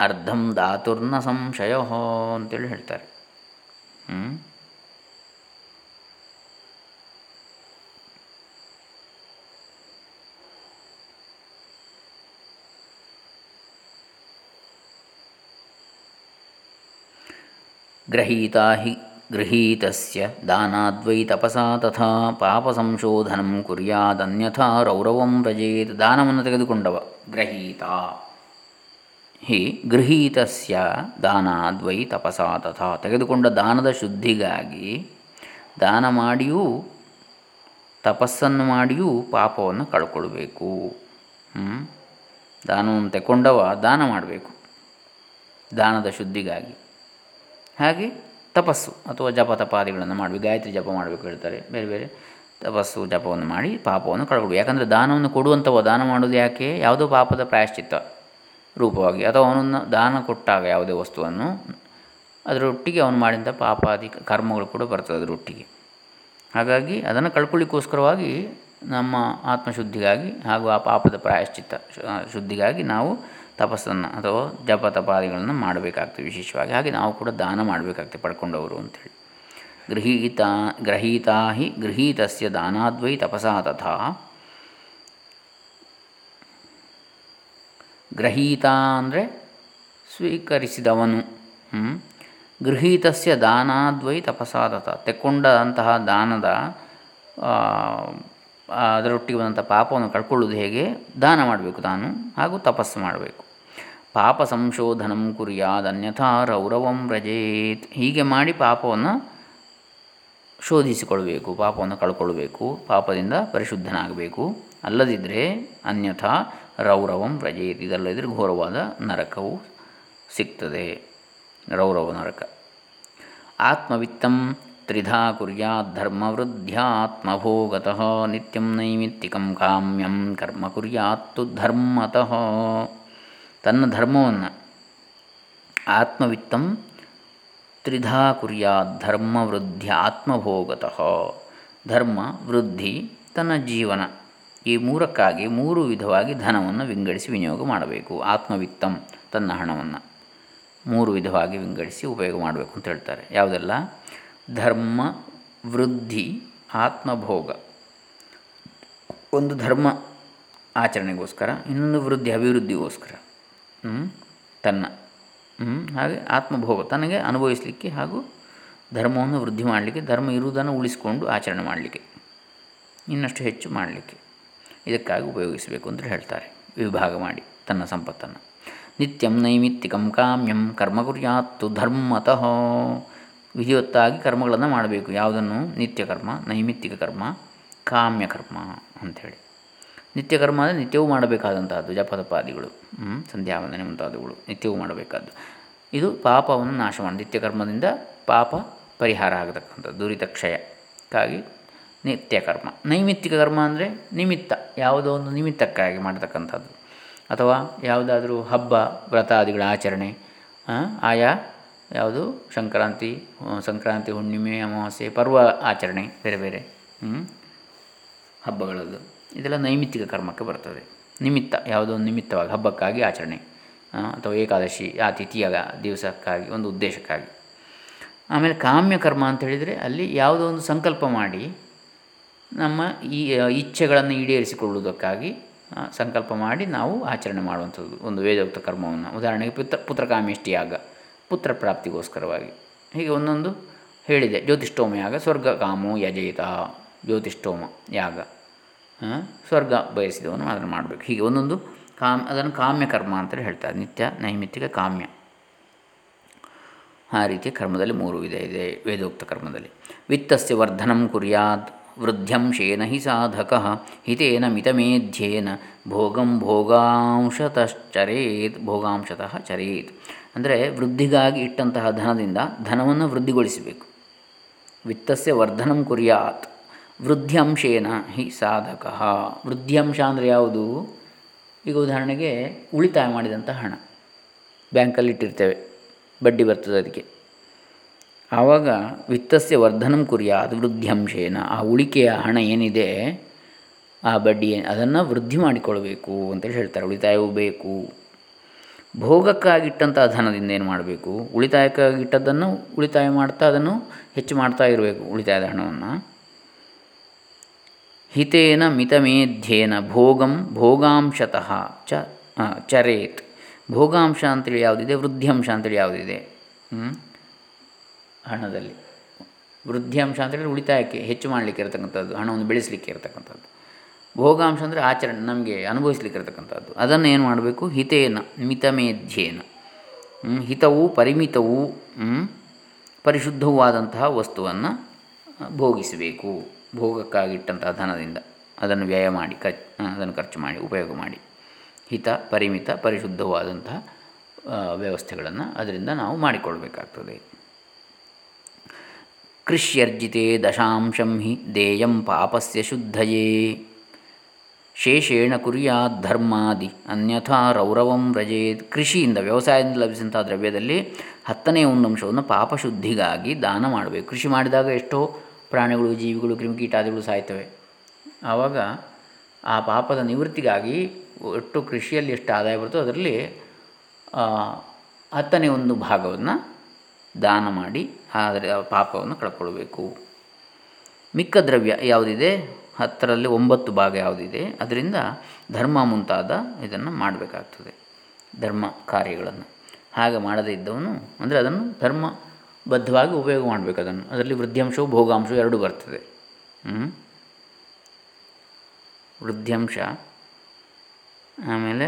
ಅರ್ಧಂ ಧಾತುರ್ನ ಸಂಶಯ ಅಂತೇಳಿ ಹೇಳ್ತಾರೆ. ಹ್ಞೂ ಗ್ರಹೀತಾ ಹಿ ಗೃಹೀತಸ್ಯ ದಾನಾದ್ವೈ ತಪಸಾ ತಥಾ ಪಾಪ ಸಂಶೋಧನಂ ಕುರ್ಯಾದನ್ಯಥಾ ರೌರವಂ ರಜೇತ್ ದಾನವನ್ನು ತೆಗೆದುಕೊಂಡವ ಗ್ರಹೀತ ಹಿ ಗೃಹೀತಸ್ಯ ದಾನಾದ್ವೈ ತಪಸಾ ತಥಾ ತೆಗೆದುಕೊಂಡ ದಾನದ ಶುದ್ಧಿಗಾಗಿ ದಾನ ಮಾಡಿಯೂ ತಪಸ್ಸನ್ನು ಮಾಡಿಯೂ ಪಾಪವನ್ನು ಕಳ್ಕೊಳ್ಬೇಕು. ದಾನವನ್ನು ತೆಕೊಂಡವ ದಾನ ಮಾಡಬೇಕು. ದಾನದ ಶುದ್ಧಿಗಾಗಿ. ಹಾಗೆ ತಪಸ್ಸು ಅಥವಾ ಜಪ ತಪಾದಿಗಳನ್ನು ಮಾಡಬೇಕು ಗಾಯತ್ರಿ ಜಪ ಮಾಡಬೇಕು ಹೇಳ್ತಾರೆ. ಬೇರೆ ಬೇರೆ ತಪಸ್ಸು, ಜಪವನ್ನು ಮಾಡಿ ಪಾಪವನ್ನು ಕಳ್ಕೊಳ್ಬೇಕು. ಯಾಕಂದರೆ ದಾನವನ್ನು ಕೊಡುವಂಥವ ದಾನ ಮಾಡೋದು ಯಾಕೆ? ಯಾವುದೋ ಪಾಪದ ಪ್ರಾಯಶ್ಚಿತ್ತ ರೂಪವಾಗಿ. ಅಥವಾ ಅವನನ್ನು ದಾನ ಕೊಟ್ಟಾಗ ಯಾವುದೇ ವಸ್ತುವನ್ನು ಅದರೊಟ್ಟಿಗೆ ಅವನು ಮಾಡಿದಂಥ ಪಾಪಾದಿ ಕರ್ಮಗಳು ಕೂಡ ಬರ್ತದೆ ಅದರೊಟ್ಟಿಗೆ. ಹಾಗಾಗಿ ಅದನ್ನು ಕಳ್ಕೊಳ್ಳಿಕ್ಕೋಸ್ಕರವಾಗಿ ನಮ್ಮ ಆತ್ಮಶುದ್ಧಿಗಾಗಿ ಹಾಗೂ ಆ ಪಾಪದ ಪ್ರಾಯಶ್ಚಿತ್ತ ಶುದ್ಧಿಗಾಗಿ ನಾವು ತಪಸ್ಸನ್ನು ಅಥವಾ ಜಪ ತಪಾದಿಗಳನ್ನು ಮಾಡಬೇಕಾಗ್ತದೆ ವಿಶೇಷವಾಗಿ. ಹಾಗೆ ನಾವು ಕೂಡ ದಾನ ಮಾಡಬೇಕಾಗ್ತದೆ ಪಡ್ಕೊಂಡವರು ಅಂಥೇಳಿ ಗೃಹೀತ, ಗ್ರಹೀತಾ ಹಿ ಗೃಹೀತಸ್ಯ ದಾನಾದ್ವೈ ತಪಸಾ ತಥಾ. ಗ್ರಹೀತ ಅಂದರೆ ಸ್ವೀಕರಿಸಿದವನು. ಗೃಹೀತಸ್ಯ ದಾನಾದ್ವೈ ತಪಸಾ ತಥಾ. ತೆಕ್ಕೊಂಡಂತಹ ದಾನದ ಅದರೊಟ್ಟಿಗೆ ಬಂದಂಥ ಪಾಪವನ್ನು ಕಳ್ಕೊಳ್ಳೋದು ಹೇಗೆ? ದಾನ ಮಾಡಬೇಕು ತಾನು ಹಾಗೂ ತಪಸ್ಸು ಮಾಡಬೇಕು. ಪಾಪ ಸಂಶೋಧನಂ ಕುರಿಯಾದ ಅನ್ಯಥಾ ರೌರವಂ ರಜೇತ್ ಹೀಗೆ ಮಾಡಿ ಪಾಪವನ್ನು ಶೋಧಿಸಿಕೊಳ್ಬೇಕು ಪಾಪವನ್ನು ಕಳ್ಕೊಳ್ಬೇಕು ಪಾಪದಿಂದ ಪರಿಶುದ್ಧನಾಗಬೇಕು. ಅಲ್ಲದಿದ್ದರೆ ಅನ್ಯಥಾ ರೌರವಂ ರಜೇತ್ ಇದಲ್ಲದಿದ್ದರೆ ಘೋರವಾದ ನರಕವು ಸಿಗ್ತದೆ. ರೌರವ ನರಕ. ಆತ್ಮವಿತ್ತಂ ತ್ರಿಧಾ ಕುರ್ಯಾದ್ಧರ್ಮವೃದ್ಧ್ಯಾತ್ಮಭೋಗತಃ ನಿತ್ಯಂ ನೈಮಿತ್ತಿಕಂ ಕಾಮ್ಯಂ ಕರ್ಮ ಕುರ್ಯಾತ್ತು ಧರ್ಮತಃ. ತನ್ನ ಧರ್ಮವನ್ನು ಆತ್ಮವಿತ್ತಂ ತ್ರಿಧಾ ಕುರ್ಯಾತ್ ಧರ್ಮ ವೃದ್ಧಿ ಆತ್ಮಭೋಗತಃ. ಧರ್ಮ, ವೃದ್ಧಿ, ತನ್ನ ಜೀವನ ಈ ಮೂರಕ್ಕಾಗಿ ಮೂರು ವಿಧವಾಗಿ ಧನವನ್ನು ವಿಂಗಡಿಸಿ ವಿನಿಯೋಗ ಮಾಡಬೇಕು. ಆತ್ಮವಿತ್ತಂ ತನ್ನ ಹಣವನ್ನು ಮೂರು ವಿಧವಾಗಿ ವಿಂಗಡಿಸಿ ಉಪಯೋಗ ಮಾಡಬೇಕು ಅಂತ ಹೇಳ್ತಾರೆ. ಯಾವುದೆಲ್ಲ? ಧರ್ಮ, ವೃದ್ಧಿ, ಆತ್ಮಭೋಗ. ಒಂದು ಧರ್ಮ ಆಚರಣೆಗೋಸ್ಕರ, ಇನ್ನೊಂದು ವೃದ್ಧಿ, ಅಭಿವೃದ್ಧಿಗೋಸ್ಕರ. ತನ್ನ. ಹಾಗೆ ಆತ್ಮಭೋಗ. ತನಗೆ ಅನುಭವಿಸಲಿಕ್ಕೆ ಹಾಗೂ ಧರ್ಮವನ್ನು ವೃದ್ಧಿ ಮಾಡಲಿಕ್ಕೆ, ಧರ್ಮ ಇರುವುದನ್ನು ಉಳಿಸಿಕೊಂಡು ಆಚರಣೆ ಮಾಡಲಿಕ್ಕೆ. ಇನ್ನಷ್ಟು ಹೆಚ್ಚು ಮಾಡಲಿಕ್ಕೆ. ಇದಕ್ಕಾಗಿ ಉಪಯೋಗಿಸಬೇಕು ಅಂತ ಹೇಳ್ತಾರೆ. ವಿಭಾಗ ಮಾಡಿ ತನ್ನ ಸಂಪತ್ತನ್ನು. ನಿತ್ಯಂ ನೈಮಿತ್ತಿಕಂ ಕಾಮ್ಯಂ ಕರ್ಮ ಕುರ್ಯಾತ್ತು ಧರ್ಮತಃ. ವಿಧಿವತ್ತಾಗಿ ಕರ್ಮಗಳನ್ನು ಮಾಡಬೇಕು. ಯಾವುದನ್ನು? ನಿತ್ಯ ಕರ್ಮ ನೈಮಿತ್ತಿಕ ಕರ್ಮ ಕಾಮ್ಯ ಕರ್ಮ ಅಂಥೇಳಿ. ನಿತ್ಯ ಕರ್ಮ ಅಂದರೆ ನಿತ್ಯವೂ ಮಾಡಬೇಕಾದಂತಹದ್ದು ಜಪದಪಾದಿಗಳು ಸಂಧ್ಯಾವಂದನೆ ಮುಂತಾದವುಗಳು ನಿತ್ಯವೂ ಮಾಡಬೇಕಾದ್ದು. ಇದು ಪಾಪವನ್ನು ನಾಶ ಮಾಡಿ ನಿತ್ಯ ಕರ್ಮದಿಂದ ಪಾಪ ಪರಿಹಾರ ಆಗತಕ್ಕಂಥದ್ದು ದುರಿತ ಕ್ಷಯಕ್ಕಾಗಿ ನಿತ್ಯ ಕರ್ಮ ನೈಮಿತ್ತಿಕ ಕರ್ಮ ಅಂದರೆ ನಿಮಿತ್ತ, ಯಾವುದೋ ಒಂದು ನಿಮಿತ್ತಕ್ಕಾಗಿ ಮಾಡತಕ್ಕಂಥದ್ದು. ಅಥವಾ ಯಾವುದಾದ್ರೂ ಹಬ್ಬ, ವ್ರತಾದಿಗಳ ಆಚರಣೆ ಆಯಾ ಯಾವುದು? ಸಂಕ್ರಾಂತಿ ಸಂಕ್ರಾಂತಿ, ಹುಣ್ಣಿಮೆ, ಅಮಾವಾಸ್ಯೆ, ಪರ್ವ ಆಚರಣೆ, ಬೇರೆ ಬೇರೆ ಹಬ್ಬಗಳದ್ದು. ಇದೆಲ್ಲ ನೈಮಿತ್ತಿಕ ಕರ್ಮಕ್ಕೆ ಬರ್ತದೆ. ನಿಮಿತ್ತ, ಯಾವುದೋ ಒಂದು ನಿಮಿತ್ತವಾಗಿ, ಹಬ್ಬಕ್ಕಾಗಿ ಆಚರಣೆ ಅಥವಾ ಏಕಾದಶಿ ಆ ತಿಥಿಯ ದಿವಸಕ್ಕಾಗಿ, ಒಂದು ಉದ್ದೇಶಕ್ಕಾಗಿ. ಆಮೇಲೆ ಕಾಮ್ಯ ಕರ್ಮ ಅಂತ ಹೇಳಿದರೆ ಅಲ್ಲಿ ಯಾವುದೋ ಒಂದು ಸಂಕಲ್ಪ ಮಾಡಿ ನಮ್ಮ ಈ ಇಚ್ಛೆಗಳನ್ನು ಈಡೇರಿಸಿಕೊಳ್ಳುವುದಕ್ಕಾಗಿ ಸಂಕಲ್ಪ ಮಾಡಿ ನಾವು ಆಚರಣೆ ಮಾಡುವಂಥದ್ದು, ಒಂದು ವೇದೋಕ್ತ ಕರ್ಮವನ್ನು. ಉದಾಹರಣೆಗೆ ಪುತ್ರ ಪುತ್ರಕಾಮೇಷ್ಟಿ ಯಾಗ ಪುತ್ರ ಪ್ರಾಪ್ತಿಗೋಸ್ಕರವಾಗಿ. ಹೀಗೆ ಒಂದೊಂದು ಹೇಳಿದೆ. ಜ್ಯೋತಿಷ್ಠೋಮ ಯಾಗ, ಸ್ವರ್ಗ ಕಾಮೋ ಯಜಯಿತ ಜ್ಯೋತಿಷ್ಠೋಮ ಯಾಗ. ಸ್ವರ್ಗ ಬಯಸಿದವನು ಅದನ್ನು ಮಾಡಬೇಕು. ಹೀಗೆ ಒಂದೊಂದು ಕಾಮ್, ಅದನ್ನು ಕಾಮ್ಯ ಕರ್ಮ ಅಂತೇಳಿ ಹೇಳ್ತಾರೆ. ನಿತ್ಯ, ನೈಮಿತ್ತಿಕ ಕಾಮ್ಯ. ಆ ರೀತಿಯ ಕರ್ಮದಲ್ಲಿ ಮೂರು ವಿಧ ಇದೆ ವೇದೋಕ್ತ ಕರ್ಮದಲ್ಲಿ. ವಿತ್ತಸ್ಯ ವರ್ಧನಂ ಕುರ್ಯಾತ್ ವೃದ್ಧ್ಯಂಶೇನ ಹಿ ಸಾಧಕ, ಹಿತೇನ ಮಿತಮೇಧ್ಯೇನ ಭೋಗಂ ಭೋಗಾಂಶತಶ್ಚರೇತ್, ಭೋಗಾಂಶತಃ ಚರೇತ್. ಅಂದರೆ ವೃದ್ಧಿಗಾಗಿ ಇಟ್ಟಂತಹ ಧನದಿಂದ ಧನವನ್ನು ವೃದ್ಧಿಗೊಳಿಸಬೇಕು. ವಿತ್ತಸ್ಯ ವರ್ಧನಂ ಕುರಿಯಾತ್. ವೃದ್ಧ್ಯಂಶೇನ ಹಿ ಸಾಧಕ. ವೃದ್ಧ್ಯಂಶ ಅಂದರೆ ಯಾವುದು? ಈಗ ಉದಾಹರಣೆಗೆ ಉಳಿತಾಯ ಮಾಡಿದಂಥ ಹಣ. ಬ್ಯಾಂಕಲ್ಲಿ ಇಟ್ಟಿರ್ತೇವೆ. ಬಡ್ಡಿ ಬರ್ತದೆ ಅದಕ್ಕೆ. ಆವಾಗ ವಿತ್ತಸ್ಯ ವರ್ಧನಂ ಕುರಿಯಾದ ವೃದ್ಧ್ಯಂಶೇನ. ಆ ಉಳಿಕೆಯ ಹಣ ಏನಿದೆ? ಆ ಬಡ್ಡಿ ಅದನ್ನು ವೃದ್ಧಿ ಮಾಡಿಕೊಳ್ಬೇಕು ಅಂತೇಳಿ ಹೇಳ್ತಾರೆ. ಉಳಿತಾಯವೂ ಬೇಕು. ಭೋಗಕ್ಕಾಗಿಟ್ಟಂಥ ಧನದಿಂದ ಏನು ಮಾಡಬೇಕು? ಉಳಿತಾಯಕ್ಕಾಗಿಟ್ಟದ್ದನ್ನು ಉಳಿತಾಯ ಮಾಡ್ತಾ ಅದನ್ನು ಹೆಚ್ಚು ಮಾಡ್ತಾ ಇರಬೇಕು ಉಳಿತಾಯದ ಹಣವನ್ನು. ಹಿತೇನ ಮಿತಮೇಧ್ಯೇನ ಭೋಗಂ ಭೋಗಾಂಶತಃ ಚ ಚರೇತ್. ಭೋಗಾಂಶ ಅಂತೇಳಿ ಯಾವುದಿದೆ? ವೃದ್ಧಿಯಂಶ ಅಂತೇಳಿ ಯಾವುದಿದೆ? ಹಣದಲ್ಲಿ. ವೃದ್ಧಿಯಂಶ ಅಂತೇಳಿ ಉಳಿತಾಯಕ್ಕೆ ಹೆಚ್ಚು ಮಾಡಲಿಕ್ಕೆ ಇರತಕ್ಕಂಥದ್ದು, ಹಣವನ್ನು ಬೆಳೆಸಲಿಕ್ಕೆ ಇರತಕ್ಕಂಥದ್ದು. ಭೋಗಾಂಶ ಅಂದರೆ ಆಚರಣೆ, ನಮಗೆ ಅನುಭವಿಸ್ಲಿಕ್ಕೆ ಇರತಕ್ಕಂಥದ್ದು ಅದನ್ನು ಏನು ಮಾಡಬೇಕು? ಹಿತೇನ, ಮಿತಮೇಧ್ಯೇನ. ಹಿತವು ಪರಿಮಿತವೂ ಪರಿಶುದ್ಧವೂ ಆದಂತಹ ವಸ್ತುವನ್ನು ಭೋಗಿಸಬೇಕು. ಭೋಗಕ್ಕಾಗಿಟ್ಟಂತಹ ಧನದಿಂದ ಅದನ್ನು ವ್ಯಯ ಮಾಡಿ ಖರ್ಚು ಅದನ್ನು ಖರ್ಚು ಮಾಡಿ, ಉಪಯೋಗ ಮಾಡಿ. ಹಿತ, ಪರಿಮಿತ, ಪರಿಶುದ್ಧವಾದಂತಹ ವ್ಯವಸ್ಥೆಗಳನ್ನು ಅದರಿಂದ ನಾವು ಮಾಡಿಕೊಳ್ಬೇಕಾಗ್ತದೆ. ಕೃಷ್ಯರ್ಜಿತೆ ದಶಾಂಶಂ ಹಿ ದೇಯಂ ಪಾಪಸ್ಯ ಶುದ್ಧಯೇ. ಶೇಷೇಣ ಕುರಿಯಾದ ಧರ್ಮಾದಿ, ಅನ್ಯಥಾ ರೌರವಂ ರಜೇತ್ ಕೃಷಿಯಿಂದ ವ್ಯವಸಾಯದಿಂದ ಲಭಿಸಿದಂಥ ದ್ರವ್ಯದಲ್ಲಿ ಹತ್ತನೇ ಒಂದು ಅಂಶವನ್ನು ಪಾಪಶುದ್ಧಿಗಾಗಿ ದಾನ ಮಾಡಬೇಕು. ಕೃಷಿ ಮಾಡಿದಾಗ ಎಷ್ಟೋ ಪ್ರಾಣಿಗಳು, ಜೀವಿಗಳು, ಕ್ರಿಮಿಕೀಟಾದಿಗಳು ಸಾಯ್ತವೆ. ಆವಾಗ ಆ ಪಾಪದ ನಿವೃತ್ತಿಗಾಗಿ ಒಟ್ಟು ಕೃಷಿಯಲ್ಲಿ ಎಷ್ಟು ಆದಾಯ ಬರುತ್ತೋ ಅದರಲ್ಲಿ ಹತ್ತನೇ ಒಂದು ಭಾಗವನ್ನು ದಾನ ಮಾಡಿ, ಆದರೆ ಪಾಪವನ್ನು ಕಳ್ಕೊಳ್ಬೇಕು. ಮಿಕ್ಕ ದ್ರವ್ಯ ಯಾವುದಿದೆ? ಹತ್ತರಲ್ಲಿ ಒಂಬತ್ತು ಭಾಗ ಯಾವುದಿದೆ, ಅದರಿಂದ ಧರ್ಮ ಮುಂತಾದ ಇದನ್ನು ಮಾಡಬೇಕಾಗ್ತದೆ, ಧರ್ಮ ಕಾರ್ಯಗಳನ್ನು. ಹಾಗೆ ಮಾಡದೇ ಇದ್ದವನು, ಅಂದರೆ ಅದನ್ನು ಧರ್ಮ ಬದ್ಧವಾಗಿ ಉಪಯೋಗ ಮಾಡಬೇಕು ಅದನ್ನು. ಅದರಲ್ಲಿ ವೃದ್ಧಾಂಶವು ಭೋಗಾಂಶವು ಎರಡೂ ಬರ್ತದೆ. ವೃದ್ಧಾಂಶ, ಆಮೇಲೆ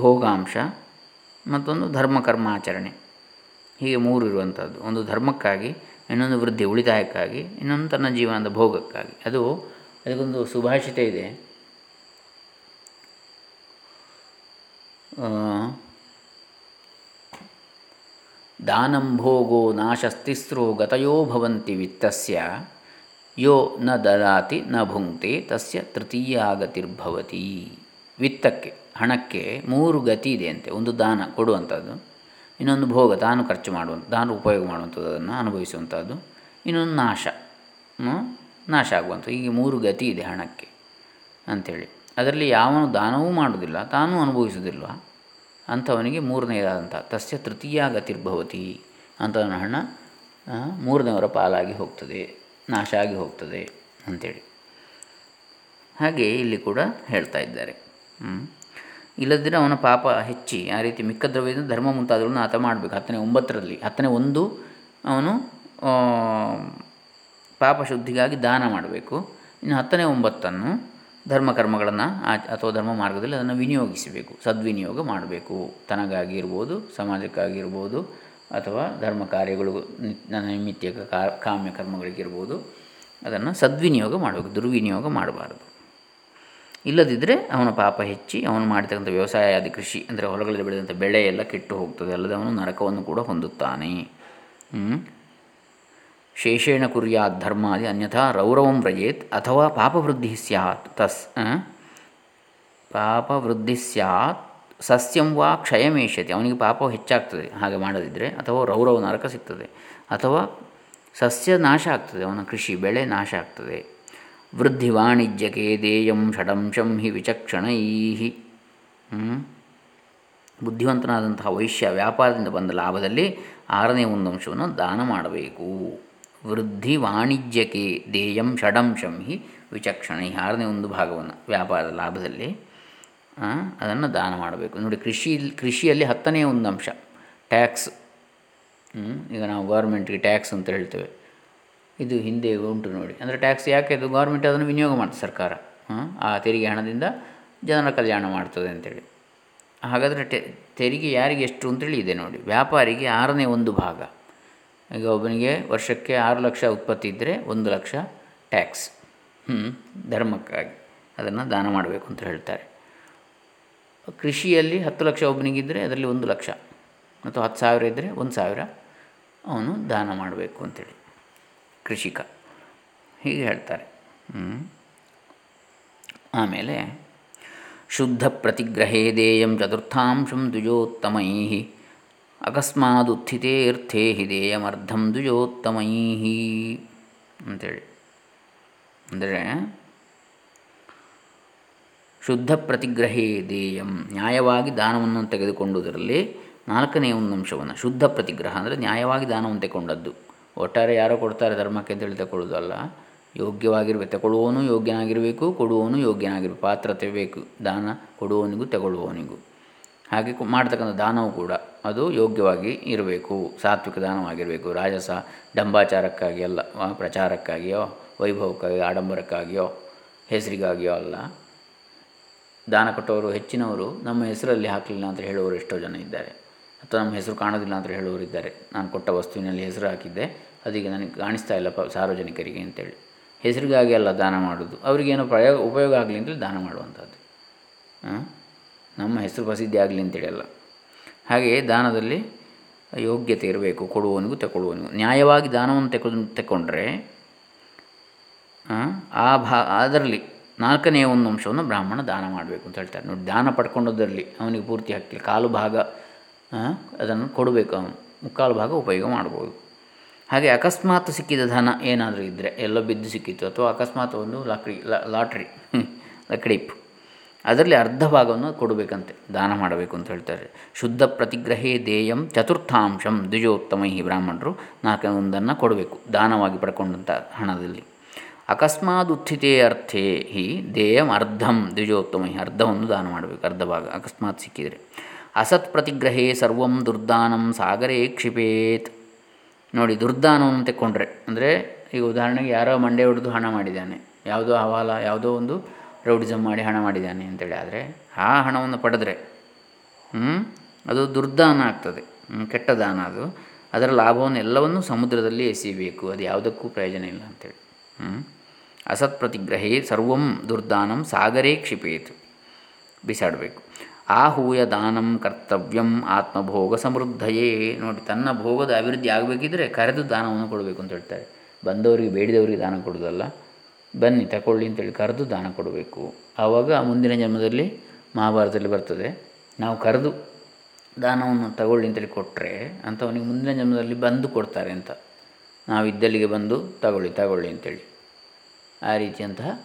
ಭೋಗಾಂಶ, ಮತ್ತೊಂದು ಧರ್ಮಕರ್ಮಾಚರಣೆ ಹೀಗೆ ಮೂರು ಇರುವಂಥದ್ದು. ಒಂದು ಧರ್ಮಕ್ಕಾಗಿ ಇನ್ನೊಂದು ವೃದ್ಧಿ ಉಳಿತಾಯಕ್ಕಾಗಿ, ಇನ್ನೊಂದು ತನ್ನ ಜೀವನದ ಭೋಗಕ್ಕಾಗಿ. ಅದು ಅದಕ್ಕೊಂದು ಸುಭಾಷಿತ ಇದೆ. ದಾನಂ ಭೋಗೋ ನಾಶಸ್ತಿಸ್ರೋ ಗತಯೋ ಭವಂತಿ ವಿತ್ತಸ್ಯ, ಯೋ ನ ದದಾತಿ ನ ಭುಂಕ್ತೆ, ತಸ್ಯ ತೃತೀಯ ಗತಿರ್ಭವತಿ. ವಿತ್ತಕ್ಕೆ, ಹಣಕ್ಕೆ ಮೂರು ಗತಿ ಇದೆ ಅಂತೆ, ಒಂದು ದಾನ ಕೊಡುವಂಥದ್ದು. ಇನ್ನೊಂದು ಭೋಗ ತಾನು ಖರ್ಚು ಮಾಡುವಂಥ ತಾನು ಉಪಯೋಗ ಮಾಡುವಂಥದ್ದು ಅದನ್ನು ಅನುಭವಿಸುವಂಥದ್ದು. ಇನ್ನೊಂದು ನಾಶ ನಾಶ ಆಗುವಂಥದ್ದು. ಹೀಗೆ ಮೂರು ಗತಿ ಇದೆ ಹಣಕ್ಕೆ ಅಂಥೇಳಿ. ಅದರಲ್ಲಿ ಯಾವನು ದಾನವೂ ಮಾಡುವುದಿಲ್ಲ, ತಾನೂ ಅನುಭವಿಸುವುದಿಲ್ಲ. ಅಂಥವನಿಗೆ ಮೂರನೆಯದಾದಂಥ, ತಸ್ಯ ತೃತೀಯ ಗತಿರ್ಭವತಿ ಅಂಥವನ ಹಣ ಮೂರನೆಯವರ ಪಾಲಾಗಿ ಹೋಗ್ತದೆ, ನಾಶ ಆಗಿ ಹೋಗ್ತದೆ ಅಂಥೇಳಿ. ಹಾಗೆ ಇಲ್ಲಿ ಕೂಡ ಹೇಳ್ತಾ ಇದ್ದಾರೆ. ಇಲ್ಲದಿದ್ದರೆ ಅವನ ಪಾಪ ಹೆಚ್ಚಿ ಆ ರೀತಿ ಮಿಕ್ಕ ದ್ರವ್ಯದಿಂದ ಧರ್ಮ ಮುಂತಾದವುಗಳನ್ನು ಆತ ಮಾಡಬೇಕು. ಹತ್ತನೇ ಒಂಬತ್ತರಲ್ಲಿ. ಹತ್ತನೇ ಒಂದು ಅವನು ಪಾಪ ಶುದ್ಧಿಗಾಗಿ ದಾನ ಮಾಡಬೇಕು. ಇನ್ನು ಹತ್ತನೇ ಒಂಬತ್ತನ್ನು ಧರ್ಮ ಕರ್ಮಗಳನ್ನು ಅಥವಾ ಧರ್ಮ ಮಾರ್ಗದಲ್ಲಿ ಅದನ್ನು ವಿನಿಯೋಗಿಸಬೇಕು. ಸದ್ವಿನಿಯೋಗ ಮಾಡಬೇಕು. ತನಗಾಗಿರ್ಬೋದು ಸಮಾಜಕ್ಕಾಗಿರ್ಬೋದು ಅಥವಾ ಧರ್ಮ ಕಾರ್ಯಗಳು ನೈಮಿತ್ಯ ಕಾಮ್ಯ ಕರ್ಮಗಳಿಗಿರ್ಬೋದು ಅದನ್ನು ಸದ್ವಿನಿಯೋಗ ಮಾಡಬೇಕು, ದುರ್ವಿನಿಯೋಗ ಮಾಡಬಾರದು. ಇಲ್ಲದಿದ್ದರೆ ಅವನ ಪಾಪ ಹೆಚ್ಚಿ ಅವನು ಮಾಡಿರ್ತಕ್ಕಂಥ ವ್ಯವಸಾಯ ಆದಿ ಕೃಷಿ, ಅಂದರೆ ಹೊಲಗಳಲ್ಲಿ ಬೆಳೆದಂಥ ಬೆಳೆ ಎಲ್ಲ ಕೆಟ್ಟು ಹೋಗ್ತದೆ. ಅಲ್ಲದೆ ಅವನು ನರಕವನ್ನು ಕೂಡ ಹೊಂದುತ್ತಾನೆ. ಶೇಷೇಣ ಕುರ್ಯಾತ್ ಧರ್ಮಾದಿ ಅನ್ಯಥಾ ರೌರವಂ ವ್ರಜೇತ್ ಅಥವಾ ಪಾಪವೃದ್ಧಿ ಸ್ಯಾತ್ ತಸ್ ಪಾಪವೃದ್ಧಿ ಸ್ಯಾತ್ ಸಸ್ಯಂ ವಾ ಕ್ಷಯಮೇಷ್ಯತೆ. ಅವನಿಗೆ ಪಾಪ ಹೆಚ್ಚಾಗ್ತದೆ ಹಾಗೆ ಮಾಡದಿದ್ದರೆ ಅಥವಾ ರೌರವ ನರಕ ಸಿಗ್ತದೆ. ಅಥವಾ ಸಸ್ಯ ನಾಶ ಆಗ್ತದೆ. ಅವನ ಕೃಷಿ, ಬೆಳೆ ನಾಶ ಆಗ್ತದೆ. ವೃದ್ಧಿ ವಾಣಿಜ್ಯಕ್ಕೆ ದೇಯಂ ಷಡಂಶಂ ಹಿ ವಿಚಕ್ಷಣೈ ಬುದ್ಧಿವಂತನಾದಂತಹ ವೈಶ್ಯ ವ್ಯಾಪಾರದಿಂದ ಬಂದ ಲಾಭದಲ್ಲಿ ಆರನೇ ಒಂದು ಅಂಶವನ್ನು ದಾನ ಮಾಡಬೇಕು. ವೃದ್ಧಿ ವಾಣಿಜ್ಯಕ್ಕೆ ದೇಯಂ ಷಡಂಶಂ ಹಿ ವಿಚಕ್ಷಣೆ. ಆರನೇ ಒಂದು ಭಾಗವನ್ನು ವ್ಯಾಪಾರದ ಲಾಭದಲ್ಲಿ ಅದನ್ನು ದಾನ ಮಾಡಬೇಕು. ನೋಡಿ, ಕೃಷಿ, ಕೃಷಿಯಲ್ಲಿ ಹತ್ತನೇ ಒಂದು ಅಂಶ ಟ್ಯಾಕ್ಸ್ ಈಗ ನಾವು ಗೌರ್ಮೆಂಟ್ಗೆ ಟ್ಯಾಕ್ಸ್ ಅಂತ ಹೇಳ್ತೇವೆ. ಇದು ಹಿಂದೆ ಉಂಟು ನೋಡಿ. ಅಂದರೆ ಟ್ಯಾಕ್ಸ್ ಯಾಕೆ ಅದು ಗೌರ್ಮೆಂಟ್ ಅದನ್ನು ವಿನಿಯೋಗ ಮಾಡ್ತದೆ ಸರ್ಕಾರ. ಆ ತೆರಿಗೆ ಹಣದಿಂದ ಜನರ ಕಲ್ಯಾಣ ಮಾಡ್ತದೆ ಅಂತೇಳಿ. ಹಾಗಾದರೆ ತೆರಿಗೆ ಯಾರಿಗೆ ಎಷ್ಟು ಅಂತೇಳಿ ಇದೆ ನೋಡಿ. ವ್ಯಾಪಾರಿಗೆ ಆರನೇ ಒಂದು ಭಾಗ. ಈಗ ಒಬ್ಬನಿಗೆ ವರ್ಷಕ್ಕೆ ಆರು ಲಕ್ಷ ಉತ್ಪತ್ತಿ ಇದ್ದರೆ ಒಂದು ಲಕ್ಷ ಟ್ಯಾಕ್ಸ್ ಧರ್ಮಕ್ಕಾಗಿ ಅದನ್ನು ದಾನ ಮಾಡಬೇಕು ಅಂತ ಹೇಳ್ತಾರೆ. ಕೃಷಿಯಲ್ಲಿ ಹತ್ತು ಲಕ್ಷ ಒಬ್ಬನಿಗಿದ್ದರೆ ಅದರಲ್ಲಿ ಒಂದು ಲಕ್ಷ. ಮತ್ತು ಹತ್ತು ಸಾವಿರ ಇದ್ದರೆ ಒಂದು ಸಾವಿರ ಅವನು ದಾನ ಮಾಡಬೇಕು ಅಂತೇಳಿ. ಕೃಷಿಕ. ಹೀಗೆ ಹೇಳ್ತಾರೆ. ಆಮೇಲೆ, ಶುದ್ಧ ಪ್ರತಿಗ್ರಹೇ ದೇಯಂ ಚತುರ್ಥಾಂಶಂ ದ್ವಿಜೋತ್ತಮೈ ಅಕಸ್ಮಾದುತ್ಥಿತೇ ಅರ್ಥೇ ಹಿ ದೇಯಮರ್ಧಂ ದ್ವಿಜೋತ್ತಮೈ ಅಂತೇಳಿ. ಅಂದರೆ, ಶುದ್ಧ ಪ್ರತಿಗ್ರಹೇ ದೇಯಂ, ನ್ಯಾಯವಾಗಿ ದಾನವನ್ನು ತೆಗೆದುಕೊಂಡುದರಲ್ಲಿ ನಾಲ್ಕನೇ ಒಂದು ಅಂಶವನ್ನು ಶುದ್ಧ ಪ್ರತಿಗ್ರಹ ಅಂದರೆ ನ್ಯಾಯವಾಗಿ ದಾನವನ್ನು ತೆಗೊಂಡದ್ದು ಒಟ್ಟಾರೆ ಯಾರೋ ಕೊಡ್ತಾರೆ ಧರ್ಮಕ್ಕೆ ಅಂತೇಳಿ ತಗೊಳ್ಳೋದಲ್ಲ ಯೋಗ್ಯವಾಗಿರ್ಬೇಕು, ತಗೊಳ್ಳುವವನು ಯೋಗ್ಯನಾಗಿರಬೇಕು, ಕೊಡುವವನು ಯೋಗ್ಯನಾಗಿರಬೇಕು ಪಾತ್ರತೆ ಬೇಕು ದಾನ ಕೊಡುವವನಿಗೂ, ತಗೊಳ್ಳುವವನಿಗೂ. ಹಾಗೆ ಮಾಡ್ತಕ್ಕಂಥ ದಾನವೂ ಕೂಡ ಅದು ಯೋಗ್ಯವಾಗಿ ಇರಬೇಕು, ಸಾತ್ವಿಕ ದಾನವಾಗಿರಬೇಕು, ರಾಜಸ ಡಂಬಾಚಾರಕ್ಕಾಗಿ ಅಲ್ಲ ಪ್ರಚಾರಕ್ಕಾಗಿಯೋ ವೈಭವಕ್ಕಾಗಿ ಆಡಂಬರಕ್ಕಾಗಿಯೋ, ಹೆಸರಿಗಾಗಿಯೋ ಅಲ್ಲ, ದಾನ ಕೊಟ್ಟವರು ಹೆಚ್ಚಿನವರು ನಮ್ಮ ಹೆಸರಲ್ಲಿ ಹಾಕಲಿಲ್ಲ ಅಂತ ಹೇಳುವವರು ಎಷ್ಟೋ ಜನ ಇದ್ದಾರೆ. ಅಥವಾ ನಮ್ಮ ಹೆಸರು ಕಾಣೋದಿಲ್ಲ ಅಂತ ಇದ್ದಾರೆ ನಾನು ಕೊಟ್ಟ ವಸ್ತುವಿನಲ್ಲಿ ಹೆಸರು ಹಾಕಿದ್ದೆ. ಅದೀಗ ನನಗೆ ಕಾಣಿಸ್ತಾ ಇಲ್ಲ ಪ, ಸಾರ್ವಜನಿಕರಿಗೆ ಅಂತೇಳಿ. ಹೆಸರಿಗಾಗಿ ಅಲ್ಲ ದಾನ ಮಾಡೋದು ಅವರಿಗೇನೋ ಪ್ರಯೋಗ, ಉಪಯೋಗ ಆಗಲಿ ಅಂತೇಳಿ ದಾನ ಮಾಡುವಂಥದ್ದು. ನಮ್ಮ ಹೆಸರು ಪ್ರಸಿದ್ಧಿ ಆಗಲಿ ಅಂತೇಳಿ ಅಲ್ಲ. ಹಾಗೆಯೇ ದಾನದಲ್ಲಿ ಯೋಗ್ಯತೆ ಇರಬೇಕು. ಕೊಡುವವನಿಗೂ ತಗೊಳ್ಳುವವನಿಗೂ ನ್ಯಾಯವಾಗಿ ದಾನವನ್ನು ತೆಕೊಂಡು ತಗೊಂಡ್ರೆ ಆ ಭಾ, ಅದರಲ್ಲಿ ನಾಲ್ಕನೆಯ ಒಂದು ಅಂಶವನ್ನು ಬ್ರಾಹ್ಮಣ ದಾನ ಮಾಡಬೇಕು ಅಂತ ಹೇಳ್ತಾರೆ. ನೋಡಿ, ದಾನ ಪಡ್ಕೊಂಡೋದರಲ್ಲಿ ಅವನಿಗೆ ಪೂರ್ತಿ ಹಾಕಿಲ್ಲ ಕಾಲು ಭಾಗ ಅದನ್ನು ಕೊಡಬೇಕು, ಮುಕ್ಕಾಲು ಭಾಗ ಉಪಯೋಗ ಮಾಡ್ಬೋದು. ಹಾಗೆ ಅಕಸ್ಮಾತ್ ಸಿಕ್ಕಿದ ಧನ ಏನಾದರೂ ಇದ್ದರೆ ಎಲ್ಲೋ ಬಿದ್ದು ಸಿಕ್ಕಿತ್ತು ಅಥವಾ ಅಕಸ್ಮಾತ್ ಒಂದು ಲಾಕ್ರಿ ಲಾಟ್ರಿ ಲಕ್ಡಿಪ್ ಅದರಲ್ಲಿ ಅರ್ಧ ಭಾಗವನ್ನು ಕೊಡಬೇಕಂತೆ, ದಾನ ಮಾಡಬೇಕು ಅಂತ ಹೇಳ್ತಾರೆ. ಶುದ್ಧ ಪ್ರತಿಗ್ರಹೇ ದೇಯಂ ಚತುರ್ಥಾಂಶಂ ದ್ವಿಜೋತ್ತಮೈ ಬ್ರಾಹ್ಮಣರು ನಾಲ್ಕನೇ ಒಂದನ್ನು ಕೊಡಬೇಕು, ದಾನವಾಗಿ ಪಡ್ಕೊಂಡಂಥ ಹಣದಲ್ಲಿ. ಅಕಸ್ಮಾತ್ ಉತ್ಥಿತೇ ಅರ್ಥೇ ಹಿ ದೇಯಂ ಅರ್ಧಂ ದ್ವಿಜೋತ್ತಮ ಅರ್ಧವನ್ನು ದಾನ ಮಾಡಬೇಕು, ಅರ್ಧ ಭಾಗ ಅಕಸ್ಮಾತ್ ಸಿಕ್ಕಿದರೆ. ಅಸತ್ ಪ್ರತಿಗ್ರಹೇ ಸರ್ವಂ ದುರ್ದಾನಂ ಸಾಗರೇ ಕ್ಷಿಪೇತ್. ನೋಡಿ, ದುರ್ದಾನವನ್ನು ತೆಕ್ಕೊಂಡ್ರೆ, ಅಂದರೆ ಈಗ ಉದಾಹರಣೆಗೆ ಯಾರೋ ಮಂಡೆ ಹೊಡೆದು ಹಣ ಮಾಡಿದ್ದಾನೆ, ಯಾವುದೋ ಹವಾಲ, ಯಾವುದೋ ಒಂದು ರೌಡಿಸಮ್ ಮಾಡಿ ಹಣ ಮಾಡಿದ್ದಾನೆ ಅಂತೇಳಿ. ಆದರೆ ಆ ಹಣವನ್ನು ಪಡೆದ್ರೆ ಅದು ದುರ್ದಾನ ಆಗ್ತದೆ ಕೆಟ್ಟ ದಾನ ಅದು. ಅದರ ಲಾಭವನ್ನು ಎಲ್ಲವನ್ನು ಸಮುದ್ರದಲ್ಲಿ ಎಸೆಯಬೇಕು, ಅದು ಯಾವುದಕ್ಕೂ ಪ್ರಯೋಜನ ಇಲ್ಲ ಅಂತೇಳಿ. ಅಸತ್ ಪ್ರತಿಗ್ರಹೇ ಸರ್ವಂ ದುರ್ದಾನಂ ಸಾಗರೇ ಕ್ಷಿಪೇತು. ಬಿಸಾಡಬೇಕು. ಆಹೂಯ ದಾನಂ ಕರ್ತವ್ಯಂ ಆತ್ಮಭೋಗ ಸಮೃದ್ಧಯೇ. ನೋಡಿ, ತನ್ನ ಭೋಗದ ಅಭಿವೃದ್ಧಿ ಆಗಬೇಕಿದ್ರೆ ಕರೆದು ದಾನವನ್ನು ಕೊಡಬೇಕು ಅಂತ ಹೇಳ್ತಾರೆ. ಬಂದವರಿಗೆ, ಬೇಡಿದವರಿಗೆ ದಾನ ಕೊಡೋದಲ್ಲ ಬನ್ನಿ ತಗೊಳ್ಳಿ ಅಂತೇಳಿ ಕರೆದು ದಾನ ಕೊಡಬೇಕು. ಆವಾಗ ಮುಂದಿನ ಜನ್ಮದಲ್ಲಿ ಮಹಾಭಾರತದಲ್ಲಿ ಬರ್ತದೆ. ನಾವು ಕರೆದು ದಾನವನ್ನು ತಗೊಳ್ಳಿ ಅಂತೇಳಿ ಕೊಟ್ಟರೆ ಅಂಥವನಿಗೆ ಮುಂದಿನ ಜನ್ಮದಲ್ಲಿ ಬಂದು ಕೊಡ್ತಾರೆ ಅಂತ. ನಾವು ಇದ್ದಲ್ಲಿಗೆ ಬಂದು ತಗೊಳ್ಳಿ ತಗೊಳ್ಳಿ ಅಂತೇಳಿ ಆ ರೀತಿಯಂತಹ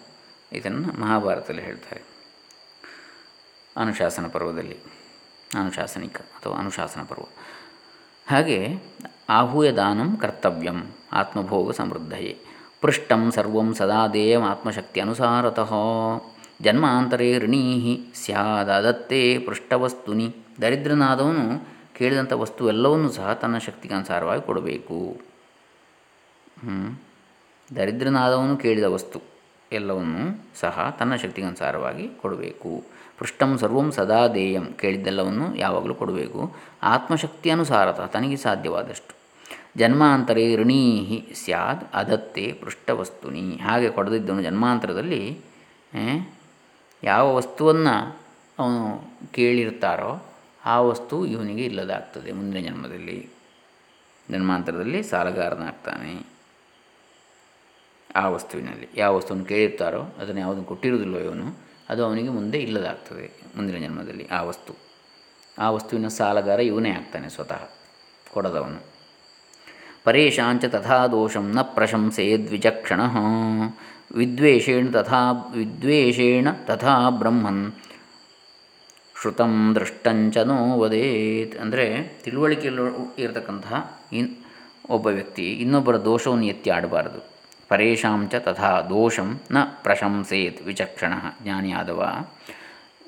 ಇದನ್ನು ಮಹಾಭಾರತದಲ್ಲಿ ಹೇಳ್ತಾರೆ. ಅನುಶಾಸನ ಪರ್ವದಲ್ಲಿ, ಅನುಶಾಸನಿಕ ಅಥವಾ ಅನುಶಾಸನ ಪರ್ವ. ಹಾಗೆ ಆಹೂಯ ದಾನಂ ಕರ್ತವ್ಯಂ, ಆತ್ಮಭೋಗ ಸಮೃದ್ಧಯೇ. ಪೃಷ್ಟಂ ಸರ್ವಂ ಸದಾ ದೇಯಂ ಆತ್ಮಶಕ್ತಿ ಅನುಸಾರತಃ. ಜನ್ಮಾಂತರೇ ಋಣೀ ಸ್ಯಾದತ್ತೇ ಪೃಷ್ಟವಸ್ತುನಿ. ದರಿದ್ರನಾದವನು ಕೇಳಿದಂಥ ವಸ್ತು ಎಲ್ಲವನ್ನೂ ಸಹ ತನ್ನ ಶಕ್ತಿಗೆ ಅನುಸಾರವಾಗಿ ಕೊಡಬೇಕು. ದರಿದ್ರನಾದವನು ಕೇಳಿದ ವಸ್ತು ಎಲ್ಲವನ್ನು ಸಹ ತನ್ನ ಶಕ್ತಿಗನುಸಾರವಾಗಿ ಕೊಡಬೇಕು. ಪೃಷ್ಟಂ ಸರ್ವಂ ಸದಾ ದೇಯಂ ಕೇಳಿದ್ದೆಲ್ಲವನ್ನು ಯಾವಾಗಲೂ ಕೊಡಬೇಕು. ಆತ್ಮಶಕ್ತಿ ಅನುಸಾರತ ತನಗೆ ಸಾಧ್ಯವಾದಷ್ಟು. ಜನ್ಮಾಂತರೇ ಋಣೀಹಿ ಸ್ಯಾದ್ ಅದತ್ತೆ ಪೃಷ್ಠವಸ್ತುನಿ. ಹಾಗೆ ಕೊಡದಿದ್ದವನು ಜನ್ಮಾಂತರದಲ್ಲಿ ಯಾವ ವಸ್ತುವನ್ನು ಅವನು ಕೇಳಿರ್ತಾರೋ ಆ ವಸ್ತು ಇವನಿಗೆ ಇಲ್ಲದಾಗ್ತದೆ ಮುಂದಿನ ಜನ್ಮದಲ್ಲಿ. ಜನ್ಮಾಂತರದಲ್ಲಿ ಸಾಲಗಾರನಾಗ್ತಾನೆ. ಆ ವಸ್ತುವಿನಲ್ಲಿ ಯಾವ ವಸ್ತುವನ್ನು ಕೇಳಿರ್ತಾರೋ ಅದನ್ನು ಯಾವುದನ್ನು ಕೊಟ್ಟಿರುವುದಿಲ್ಲೋ ಇವನು. ಅದು ಅವನಿಗೆ ಮುಂದೆ ಇಲ್ಲದಾಗ್ತದೆ ಮುಂದಿನ ಜನ್ಮದಲ್ಲಿ ಆ ವಸ್ತು. ಆ ವಸ್ತುವಿನ ಸಾಲಗಾರ ಇವನೇ ಆಗ್ತಾನೆ ಸ್ವತಃ, ಕೊಡದವನು. ಪರೇಶಾಂಚ ತಥಾ ದೋಷಂ ನ ಪ್ರಶಂಸೆಯದ್ವಿಚಕ್ಷಣ ವಿದ್ವೇಷೇಣ ತಥಾ ವಿದ್ವೇಷೇಣ ತಥಾ ಬ್ರಹ್ಮನ್ ಶ್ರುತಂ ದೃಷ್ಟಂಚ ನೋ ವದೇತ್. ಅಂದರೆ ತಿಳುವಳಿಕೆಯಲ್ಲಿ ಇರತಕ್ಕಂತಹ ಇನ್ ಒಬ್ಬ ವ್ಯಕ್ತಿ ಇನ್ನೊಬ್ಬರ ದೋಷವನ್ನು ಎತ್ತಿ ಆಡಬಾರದು. ಪರೇಶಾಂಚ ತಥಾ ದೋಷಂ ನ ಪ್ರಶಂಸೇತ್ ವಿಚಕ್ಷಣ ಜ್ಞಾನಿಯಾದವ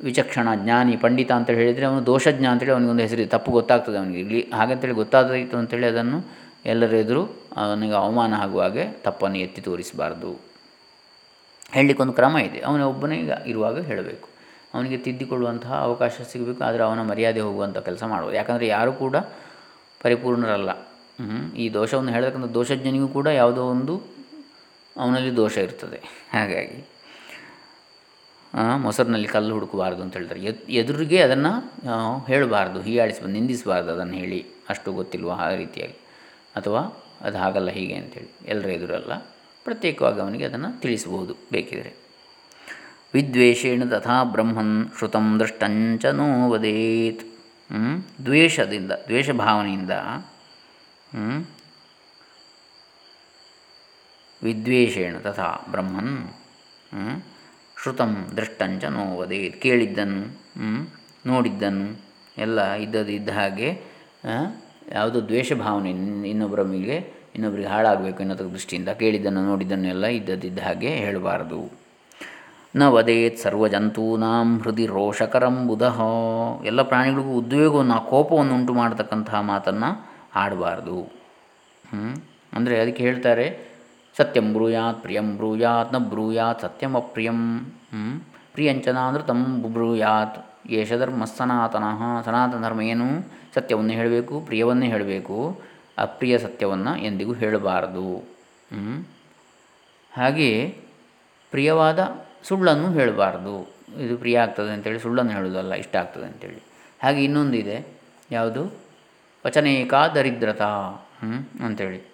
ವಿಚಕ್ಷಣ ಜ್ಞಾನಿ ಪಂಡಿತ ಅಂತೇಳಿ ಹೇಳಿದರೆ ಅವನು ದೋಷಜ್ಞ ಅಂತೇಳಿ ಅವನಿಗೊಂದು ಹೆಸರು ತಪ್ಪು ಗೊತ್ತಾಗ್ತದೆ ಅವನಿಗೆ. ಇಲ್ಲಿ ಹಾಗಂತೇಳಿ ಗೊತ್ತಾದಾಯಿತು ಅಂತೇಳಿ ಅದನ್ನು ಎಲ್ಲರ ಎದುರು ಅವನಿಗೆ ಅವಮಾನ ಆಗುವ ಹಾಗೆ ತಪ್ಪನ್ನು ಎತ್ತಿ ತೋರಿಸಬಾರ್ದು. ಹೇಳಲಿಕ್ಕೊಂದು ಕ್ರಮ ಇದೆ. ಅವನ ಈಗ ಇರುವಾಗ ಹೇಳಬೇಕು. ಅವನಿಗೆ ತಿದ್ದಿಕೊಳ್ಳುವಂತಹ ಅವಕಾಶ ಸಿಗಬೇಕು. ಆದರೆ ಅವನ ಮರ್ಯಾದೆ ಹೋಗುವಂಥ ಕೆಲಸ ಮಾಡುವುದು. ಯಾಕಂದರೆ ಯಾರೂ ಕೂಡ ಪರಿಪೂರ್ಣರಲ್ಲ. ಈ ದೋಷವನ್ನು ಹೇಳತಕ್ಕಂಥ ದೋಷಜ್ಞನಿಗೂ ಕೂಡ ಯಾವುದೋ ಒಂದು ಅವನಲ್ಲಿ ದೋಷ ಇರ್ತದೆ. ಹಾಗಾಗಿ ಮೊಸರಿನಲ್ಲಿ ಕಲ್ಲು ಹುಡುಕಬಾರ್ದು ಅಂತ ಹೇಳ್ತಾರೆ. ಎದ್, ಎದುರಿಗೆ ಅದನ್ನು ಹೇಳಬಾರ್ದು ಹೀಯಾಳಿಸ್ಬಾರ್ದು ನಿಂದಿಸಬಾರ್ದು ಅದನ್ನು ಹೇಳಿ, ಅಷ್ಟು ಗೊತ್ತಿಲ್ವ ಆ ರೀತಿಯಾಗಿ. ಅಥವಾ ಅದು ಹಾಗಲ್ಲ ಹೀಗೆ ಅಂತೇಳಿ ಎಲ್ಲರ ಎದುರಲ್ಲ, ಪ್ರತ್ಯೇಕವಾಗಿ ಅವನಿಗೆ ಅದನ್ನು ತಿಳಿಸ್ಬೋದು ಬೇಕಿದರೆ. ವಿದ್ವೇಷೇಣ ತಥಾ ಬ್ರಹ್ಮನ್ ಶ್ರುತಂ ದೃಷ್ಟಂಚ ನೋ ವದೇತ್. ದ್ವೇಷದಿಂದ ದ್ವೇಷ ಭಾವನೆಯಿಂದ ವಿದ್ವೇಷೇಣ ತಥಾ ಬ್ರಹ್ಮನ್ ಶ್ರುತಂ ದೃಷ್ಟಂಚ ನೋ ವದೇತ್ ಕೇಳಿದ್ದನ್ನು ನೋಡಿದ್ದನ್ನು ಎಲ್ಲ ಇದ್ದದ್ದು ಇದ್ದ ಹಾಗೆ ಯಾವುದೋ ದ್ವೇಷ ಭಾವನೆ ಇನ್ನೊಬ್ಬರ ಮೇಲೆ ಇನ್ನೊಬ್ಬರಿಗೆ ಹಾಳಾಗಬೇಕು ಅನ್ನೋ ದೃಷ್ಟಿಯಿಂದ ಕೇಳಿದ್ದನ್ನು ನೋಡಿದ್ದನ್ನೆಲ್ಲ ಇದ್ದದಿದ್ದ ಹಾಗೆ ಹೇಳಬಾರದು. ನ ವದೇತ್ ಸರ್ವಜಂತೂನಾಂ ಹೃದಯ ರೋಷಕರಂ ಬುಧಹೋ ಎಲ್ಲ ಪ್ರಾಣಿಗಳಿಗೂ ಉದ್ವೇಗವನ್ನು ಕೋಪವನ್ನು ಉಂಟು ಮಾಡತಕ್ಕಂತಹ ಮಾತನ್ನು ಆಡಬಾರ್ದು. ಅಂದರೆ ಅದಕ್ಕೆ ಹೇಳ್ತಾರೆ ಸತ್ಯಂ ಬ್ರೂಯಾತ್, ಪ್ರಿಯಂ ಬ್ರೂಯಾತ್, ನ ಬ್ರೂಯಾತ್, ಸತ್ಯಂ ಅಪ್ರಿಯಂ. ಪ್ರಿಯಂಚನ ಅಂದರೆ ತಮ್ಮ ಬ್ರೂಯಾತ್. ಯೇಷ ಧರ್ಮ ಸನಾತನಃ. ಸನಾತನ ಧರ್ಮ ಏನು? ಸತ್ಯವನ್ನು ಹೇಳಬೇಕು, ಪ್ರಿಯವನ್ನೇ ಹೇಳಬೇಕು. ಅಪ್ರಿಯ ಸತ್ಯವನ್ನು ಎಂದಿಗೂ ಹೇಳಬಾರದು. ಹಾಗೆಯೇ ಪ್ರಿಯವಾದ ಸುಳ್ಳನ್ನು ಹೇಳಬಾರ್ದು. ಇದು ಪ್ರಿಯ ಆಗ್ತದೆ ಅಂತೇಳಿ ಸುಳ್ಳನ್ನು ಹೇಳೋದಲ್ಲ ಇಷ್ಟ ಆಗ್ತದೆ ಅಂತೇಳಿ. ಹಾಗೆ ಇನ್ನೊಂದಿದೆ. ಯಾವುದು? ವಚನೇಕಾ ದರಿದ್ರತಾ. ಅಂಥೇಳಿ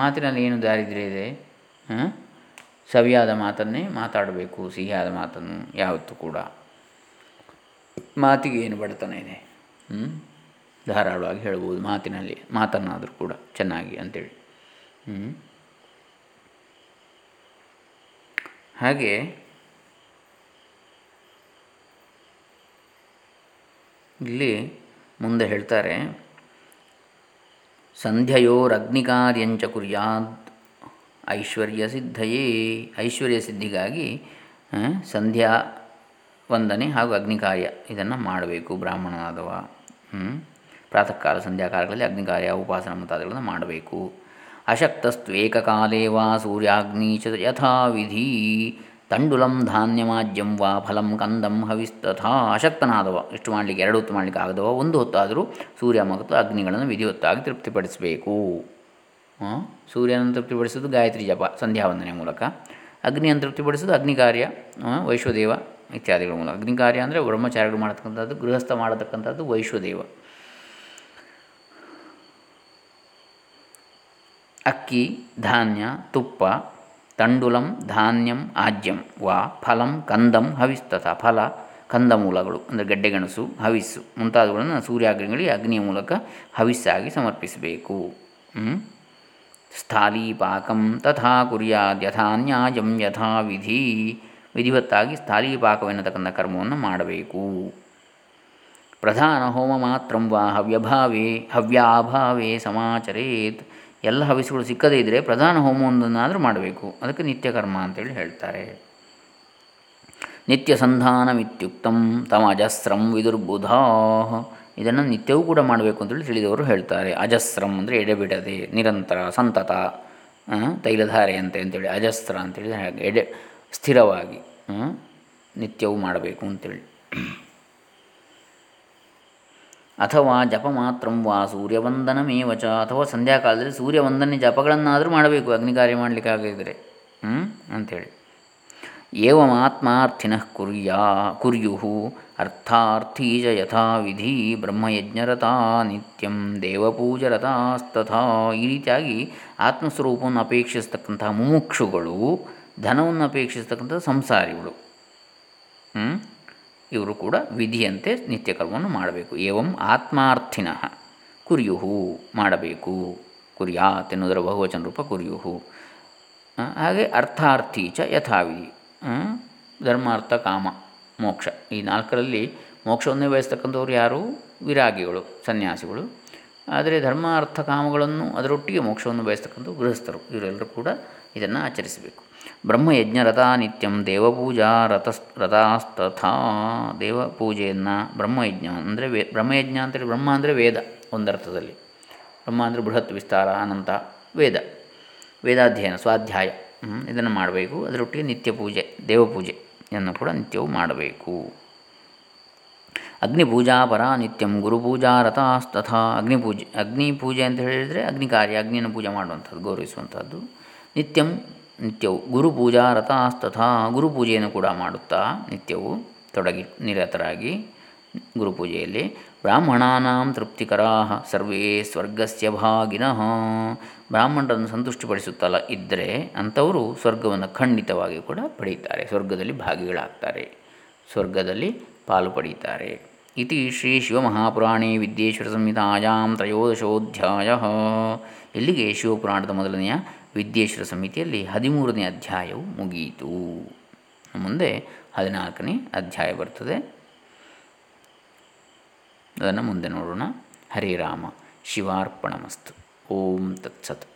ಮಾತಿನಲ್ಲಿ ಏನು ದಾರಿದ್ರ್ಯ ಇದೆ? ಸವಿಯಾದ ಮಾತನ್ನೇ ಮಾತಾಡಬೇಕು, ಸಿಹಿಯಾದ ಮಾತನ್ನು ಯಾವತ್ತೂ ಕೂಡ. ಮಾತಿಗೆ ಏನು ಬಡತನ ಇದೆ? ಧಾರಾಳವಾಗಿ ಹೇಳ್ಬೋದು ಮಾತಿನಲ್ಲಿ, ಮಾತನ್ನಾದರೂ ಕೂಡ ಚೆನ್ನಾಗಿ ಅಂಥೇಳಿ ಹಾಗೆ ಇಲ್ಲಿ ಮುಂದೆ ಹೇಳ್ತಾರೆ ಸಂಧ್ಯಯೋರಗ್ನಿಕಾರ್ಯಂಚ ಕುರ್ಯಾತ್. ಐಶ್ವರ್ಯ ಸಿದ್ಧಯೇ ಐಶ್ವರ್ಯ ಸಿದ್ಧಿಗಾಗಿ ಸಂಧ್ಯಾ ವಂದನೆ ಹಾಗೂ ಅಗ್ನಿಕಾರ್ಯ ಇದನ್ನು ಮಾಡಬೇಕು ಬ್ರಾಹ್ಮಣನಾದವ. ಪ್ರಾತಃ ಕಾಲ ಸಂಧ್ಯಾಕಾಲಗಳಲ್ಲಿ ಅಗ್ನಿಕಾರ್ಯ, ಉಪಾಸನ ಮುಂತಾದಗಳನ್ನು ಮಾಡಬೇಕು. ಅಶಕ್ತಸ್ತ್ವೇಕಕಾಲೇ ವಾ ಸೂರ್ಯಾಗ್ನಿ ಚ ಯಥಾವಿಧಿ. ತಂಡುಲಂ ಧಾನ್ಯಮಾಜ್ಯಂ ವಾ ಫಲಂ ಕಂದಂ ಹವಿಸ್ತಥಾ ಅಶಕ್ತನಾದವ. ಇಷ್ಟು ಮಾಡಲಿಕ್ಕೆ? ಎರಡು ಹೊತ್ತು ಮಾಡಲಿಕ್ಕೆ ಆಗದವ. ಒಂದು ಹೊತ್ತಾದರೂ ಸೂರ್ಯ ಮತ್ತು ಅಗ್ನಿಗಳನ್ನು ವಿಧಿವತ್ತಾಗಿ ತೃಪ್ತಿಪಡಿಸಬೇಕು. ಸೂರ್ಯನನ್ನು ತೃಪ್ತಿಪಡಿಸೋದು ಗಾಯತ್ರಿ ಜಪ ಸಂಧ್ಯಾವಂದನೆ ಮೂಲಕ. ಅಗ್ನಿಯನ್ನು ತೃಪ್ತಿಪಡಿಸೋದು ಅಗ್ನಿ ಕಾರ್ಯ ವೈಶ್ವದೇವ ಇತ್ಯಾದಿಗಳ ಮೂಲಕ. ಅಗ್ನಿ ಕಾರ್ಯ ಅಂದರೆ ಬ್ರಹ್ಮಚಾರಿಗಳು ಮಾಡತಕ್ಕಂಥದ್ದು, ಗೃಹಸ್ಥ ಮಾಡತಕ್ಕಂಥದ್ದು ವೈಶ್ವದೇವ. ಅಕ್ಕಿ, ಧಾನ್ಯ, ತುಪ್ಪ ತಂಡುಲಂ ಧಾನ್ಯಂ ಆಜ್ಯಂ. ವಾ, ಫಲಂ, ಕಂದಂ ಹವಿಸ್ತಥ ಫಲ, ಕಂದಮೂಲಗಳು, ಅಂದರೆ ಗಡ್ಡೆಗೆಣಸು ಹವಿಸ್ಸು, ಮುಂತಾದವುಗಳನ್ನು ಸೂರ್ಯಾಗ್ನಿಗಳಿಗೆ ಅಗ್ನಿಯ ಮೂಲಕ ಹವಿಸ್ಸಾಗಿ ಸಮರ್ಪಿಸಬೇಕು. ಸ್ಥಾಲೀಪಾಕಂ ತಥಾ ಕುರ್ಯಾದ್ ಯಥಾ ನ್ಯಾಯಂ ಯಥಾ ವಿಧಿ. ವಿಧಿವತ್ತಾಗಿ ಸ್ಥಾಲೀಪಾಕವೆನ್ನತಕ್ಕಂಥ ಕರ್ಮವನ್ನು ಮಾಡಬೇಕು. ಪ್ರಧಾನ ಹೋಮ ಮಾತ್ರ ವಾ ಹವ್ಯಭಾವೇ, ಹವ್ಯಾಭಾವೇ ಸಮಾಚರೇತ್. ಎಲ್ಲ ಹವಿಸುಗಳು ಸಿಕ್ಕದೇ ಇದ್ದರೆ ಪ್ರಧಾನ ಹೋಮವೊಂದನ್ನಾದರೂ ಮಾಡಬೇಕು. ಅದಕ್ಕೆ ನಿತ್ಯಕರ್ಮ ಅಂತೇಳಿ ಹೇಳ್ತಾರೆ. ನಿತ್ಯ ಸಂಧಾನಮಿತ್ಯುಕ್ತಂ ತಮ ಅಜಸ್ರಂ ವಿದುರ್ಬುಧ. ಇದನ್ನು ನಿತ್ಯವೂ ಕೂಡ ಮಾಡಬೇಕು ಅಂತೇಳಿ ತಿಳಿದವರು ಹೇಳ್ತಾರೆ. ಅಜಸ್ರಂ ಅಂದರೆ ಎಡೆಬಿಡದೆ, ನಿರಂತರ, ಸಂತತ ತೈಲಧಾರೆ ಅಂತ ಅಂತೇಳಿ, ಅಜಸ್ರ ಅಂತೇಳಿ ಎಡೆ ಸ್ಥಿರವಾಗಿ ನಿತ್ಯವೂ ಮಾಡಬೇಕು ಅಂತೇಳಿ. ಅಥವಾ ಜಪ ಮಾತ್ರ ವಾ ಸೂರ್ಯವಂದನಮೇವಚ ಅಥವಾ ಸಂಧ್ಯಾಕಾಲದಲ್ಲಿ ಸೂರ್ಯವಂದನೆ ಜಪಗಳನ್ನಾದರೂ ಮಾಡಬೇಕು ಅಗ್ನಿ ಕಾರ್ಯ ಮಾಡಲಿಕ್ಕೆ ಆಗಿದ್ದರೆ. ಹ್ಞೂ ಅಂಥೇಳಿ ಏವಮಾತ್ಮಾರ್ಥಿನಃ ಕುರ್ಯಾ ಕುರ್ಯು ಅರ್ಥಾರ್ಥೀ ಚ ಯಥಾವಿಧಿ ಬ್ರಹ್ಮಯಜ್ಞರತಾ ನಿತ್ಯಂ, ದೇವಪೂಜರತಾಸ್ತಥಾ. ಈ ರೀತಿಯಾಗಿ ಆತ್ಮಸ್ವರೂಪವನ್ನು ಅಪೇಕ್ಷಿಸ್ತಕ್ಕಂತಹ ಮುಮುಕ್ಷುಗಳು, ಧನವನ್ನು ಅಪೇಕ್ಷಿಸ್ತಕ್ಕಂಥ ಸಂಸಾರಿಗಳು. ಇವರು ಕೂಡ ವಿಧಿಯಂತೆ ನಿತ್ಯಕರ್ಮವನ್ನು ಮಾಡಬೇಕು. ಏವಂ ಆತ್ಮಾರ್ಥಿನಃ ಕುರ್ಯುಹು ಮಾಡಬೇಕು. ಕುರಿಯಾತ್ ಎನ್ನುವುದರ ಬಹುವಚನ ರೂಪ ಕುರಿಯುಹು. ಹಾಗೆ ಅರ್ಥಾರ್ಥಿ ಚ ಯಥಾವಿಧಿ. ಧರ್ಮಾರ್ಥ ಕಾಮ ಮೋಕ್ಷ. ಈ ನಾಲ್ಕರಲ್ಲಿ ಮೋಕ್ಷವನ್ನೇ ಬಯಸ್ತಕ್ಕಂಥವ್ರು ಯಾರು? ವಿರಾಗಿಗಳು, ಸನ್ಯಾಸಿಗಳು. ಆದರೆ ಧರ್ಮ ಅರ್ಥ ಕಾಮಗಳನ್ನು ಅದರೊಟ್ಟಿಗೆ ಮೋಕ್ಷವನ್ನು ಬಯಸ್ತಕ್ಕಂಥ ಗೃಹಸ್ಥರು. ಇವರೆಲ್ಲರೂ ಕೂಡ ಇದನ್ನು ಆಚರಿಸಬೇಕು. ಬ್ರಹ್ಮಯಜ್ಞ ರಥ ನಿತ್ಯಂ ದೇವಪೂಜಾ ರಥ ರಥಾಸ್ತಥಾ. ದೇವಪೂಜೆಯನ್ನು ಬ್ರಹ್ಮಯಜ್ಞ ಅಂದರೆ ವೇ, ಬ್ರಹ್ಮಯಜ್ಞ ಅಂತೇಳಿ ಬ್ರಹ್ಮ ಅಂದರೆ ವೇದ ಒಂದರ್ಥದಲ್ಲಿ. ಬ್ರಹ್ಮ ಅಂದರೆ ಬೃಹತ್ ವಿಸ್ತಾರ ಅನಂತ ವೇದ. ವೇದಾಧ್ಯಯನ ಸ್ವಾಧ್ಯಾಯ. ಇದನ್ನು ಮಾಡಬೇಕು. ಅದರೊಟ್ಟಿಗೆ ನಿತ್ಯ ಪೂಜೆ, ದೇವಪೂಜೆಯನ್ನು ಕೂಡ ನಿತ್ಯವೂ ಮಾಡಬೇಕು. ಅಗ್ನಿಪೂಜಾ ಪರ ನಿತ್ಯಂ ಗುರುಪೂಜಾ ರಥಾಸ್ತಥಾ. ಅಗ್ನಿಪೂಜೆ ಅಗ್ನಿ ಪೂಜೆ ಅಂತ ಹೇಳಿದರೆ ಅಗ್ನಿ ಕಾರ್ಯ ಅಗ್ನಿಯನ್ನು ಪೂಜೆ ಮಾಡುವಂಥದ್ದು, ಗೌರವಿಸುವಂಥದ್ದು. ನಿತ್ಯಂ ನಿತ್ಯವು ಗುರುಪೂಜಾ ರಥಾಸ್ತಥಾ ಗುರುಪೂಜೆಯನ್ನು ಕೂಡ ಮಾಡುತ್ತಾ ನಿತ್ಯವು ತೊಡಗಿ ನಿರತರಾಗಿ ಗುರುಪೂಜೆಯಲ್ಲಿ ಬ್ರಾಹ್ಮಣಾನಾಂ ತೃಪ್ತಿಕರಾ ಸರ್ವೇ ಸ್ವರ್ಗಸ್ಯ ಭಾಗಿನಃ. ಬ್ರಾಹ್ಮಣರನ್ನು ಸಂತುಷ್ಟಿಪಡಿಸುತ್ತಲ್ಲ ಇದ್ದರೆ ಅಂಥವರು ಸ್ವರ್ಗವನ್ನು ಖಂಡಿತವಾಗಿ ಕೂಡ ಪಡೆಯುತ್ತಾರೆ. ಸ್ವರ್ಗದಲ್ಲಿ ಭಾಗಿಗಳಾಗ್ತಾರೆ. ಸ್ವರ್ಗದಲ್ಲಿ ಪಾಲು ಪಡೆಯುತ್ತಾರೆ. ಇತಿ ಶ್ರೀ ಶಿವಮಹಾಪುರಾಣೇ ವಿದ್ಯೇಶ್ವರ ಸಂಹಿತಾಯಾಂ ತ್ರಯೋದಶೋಧ್ಯಾಯ. ಇಲ್ಲಿಗೆ ಶಿವಪುರಾಣದ ಮೊದಲನೆಯ ವಿದ್ಯೇಶ್ವರ ಸಮಿತಿಯಲ್ಲಿ ಹದಿಮೂರನೇ ಅಧ್ಯಾಯವು ಮುಗಿಯಿತು. ಮುಂದೆ ಹದಿನಾಲ್ಕನೇ ಅಧ್ಯಾಯ ಬರ್ತದೆ. ಅದನ್ನು ಮುಂದೆ ನೋಡೋಣ. ಹರೇ ರಾಮ. ಶಿವಾರ್ಪಣಮಸ್ತು. ಓಂ ತತ್ಸತ್.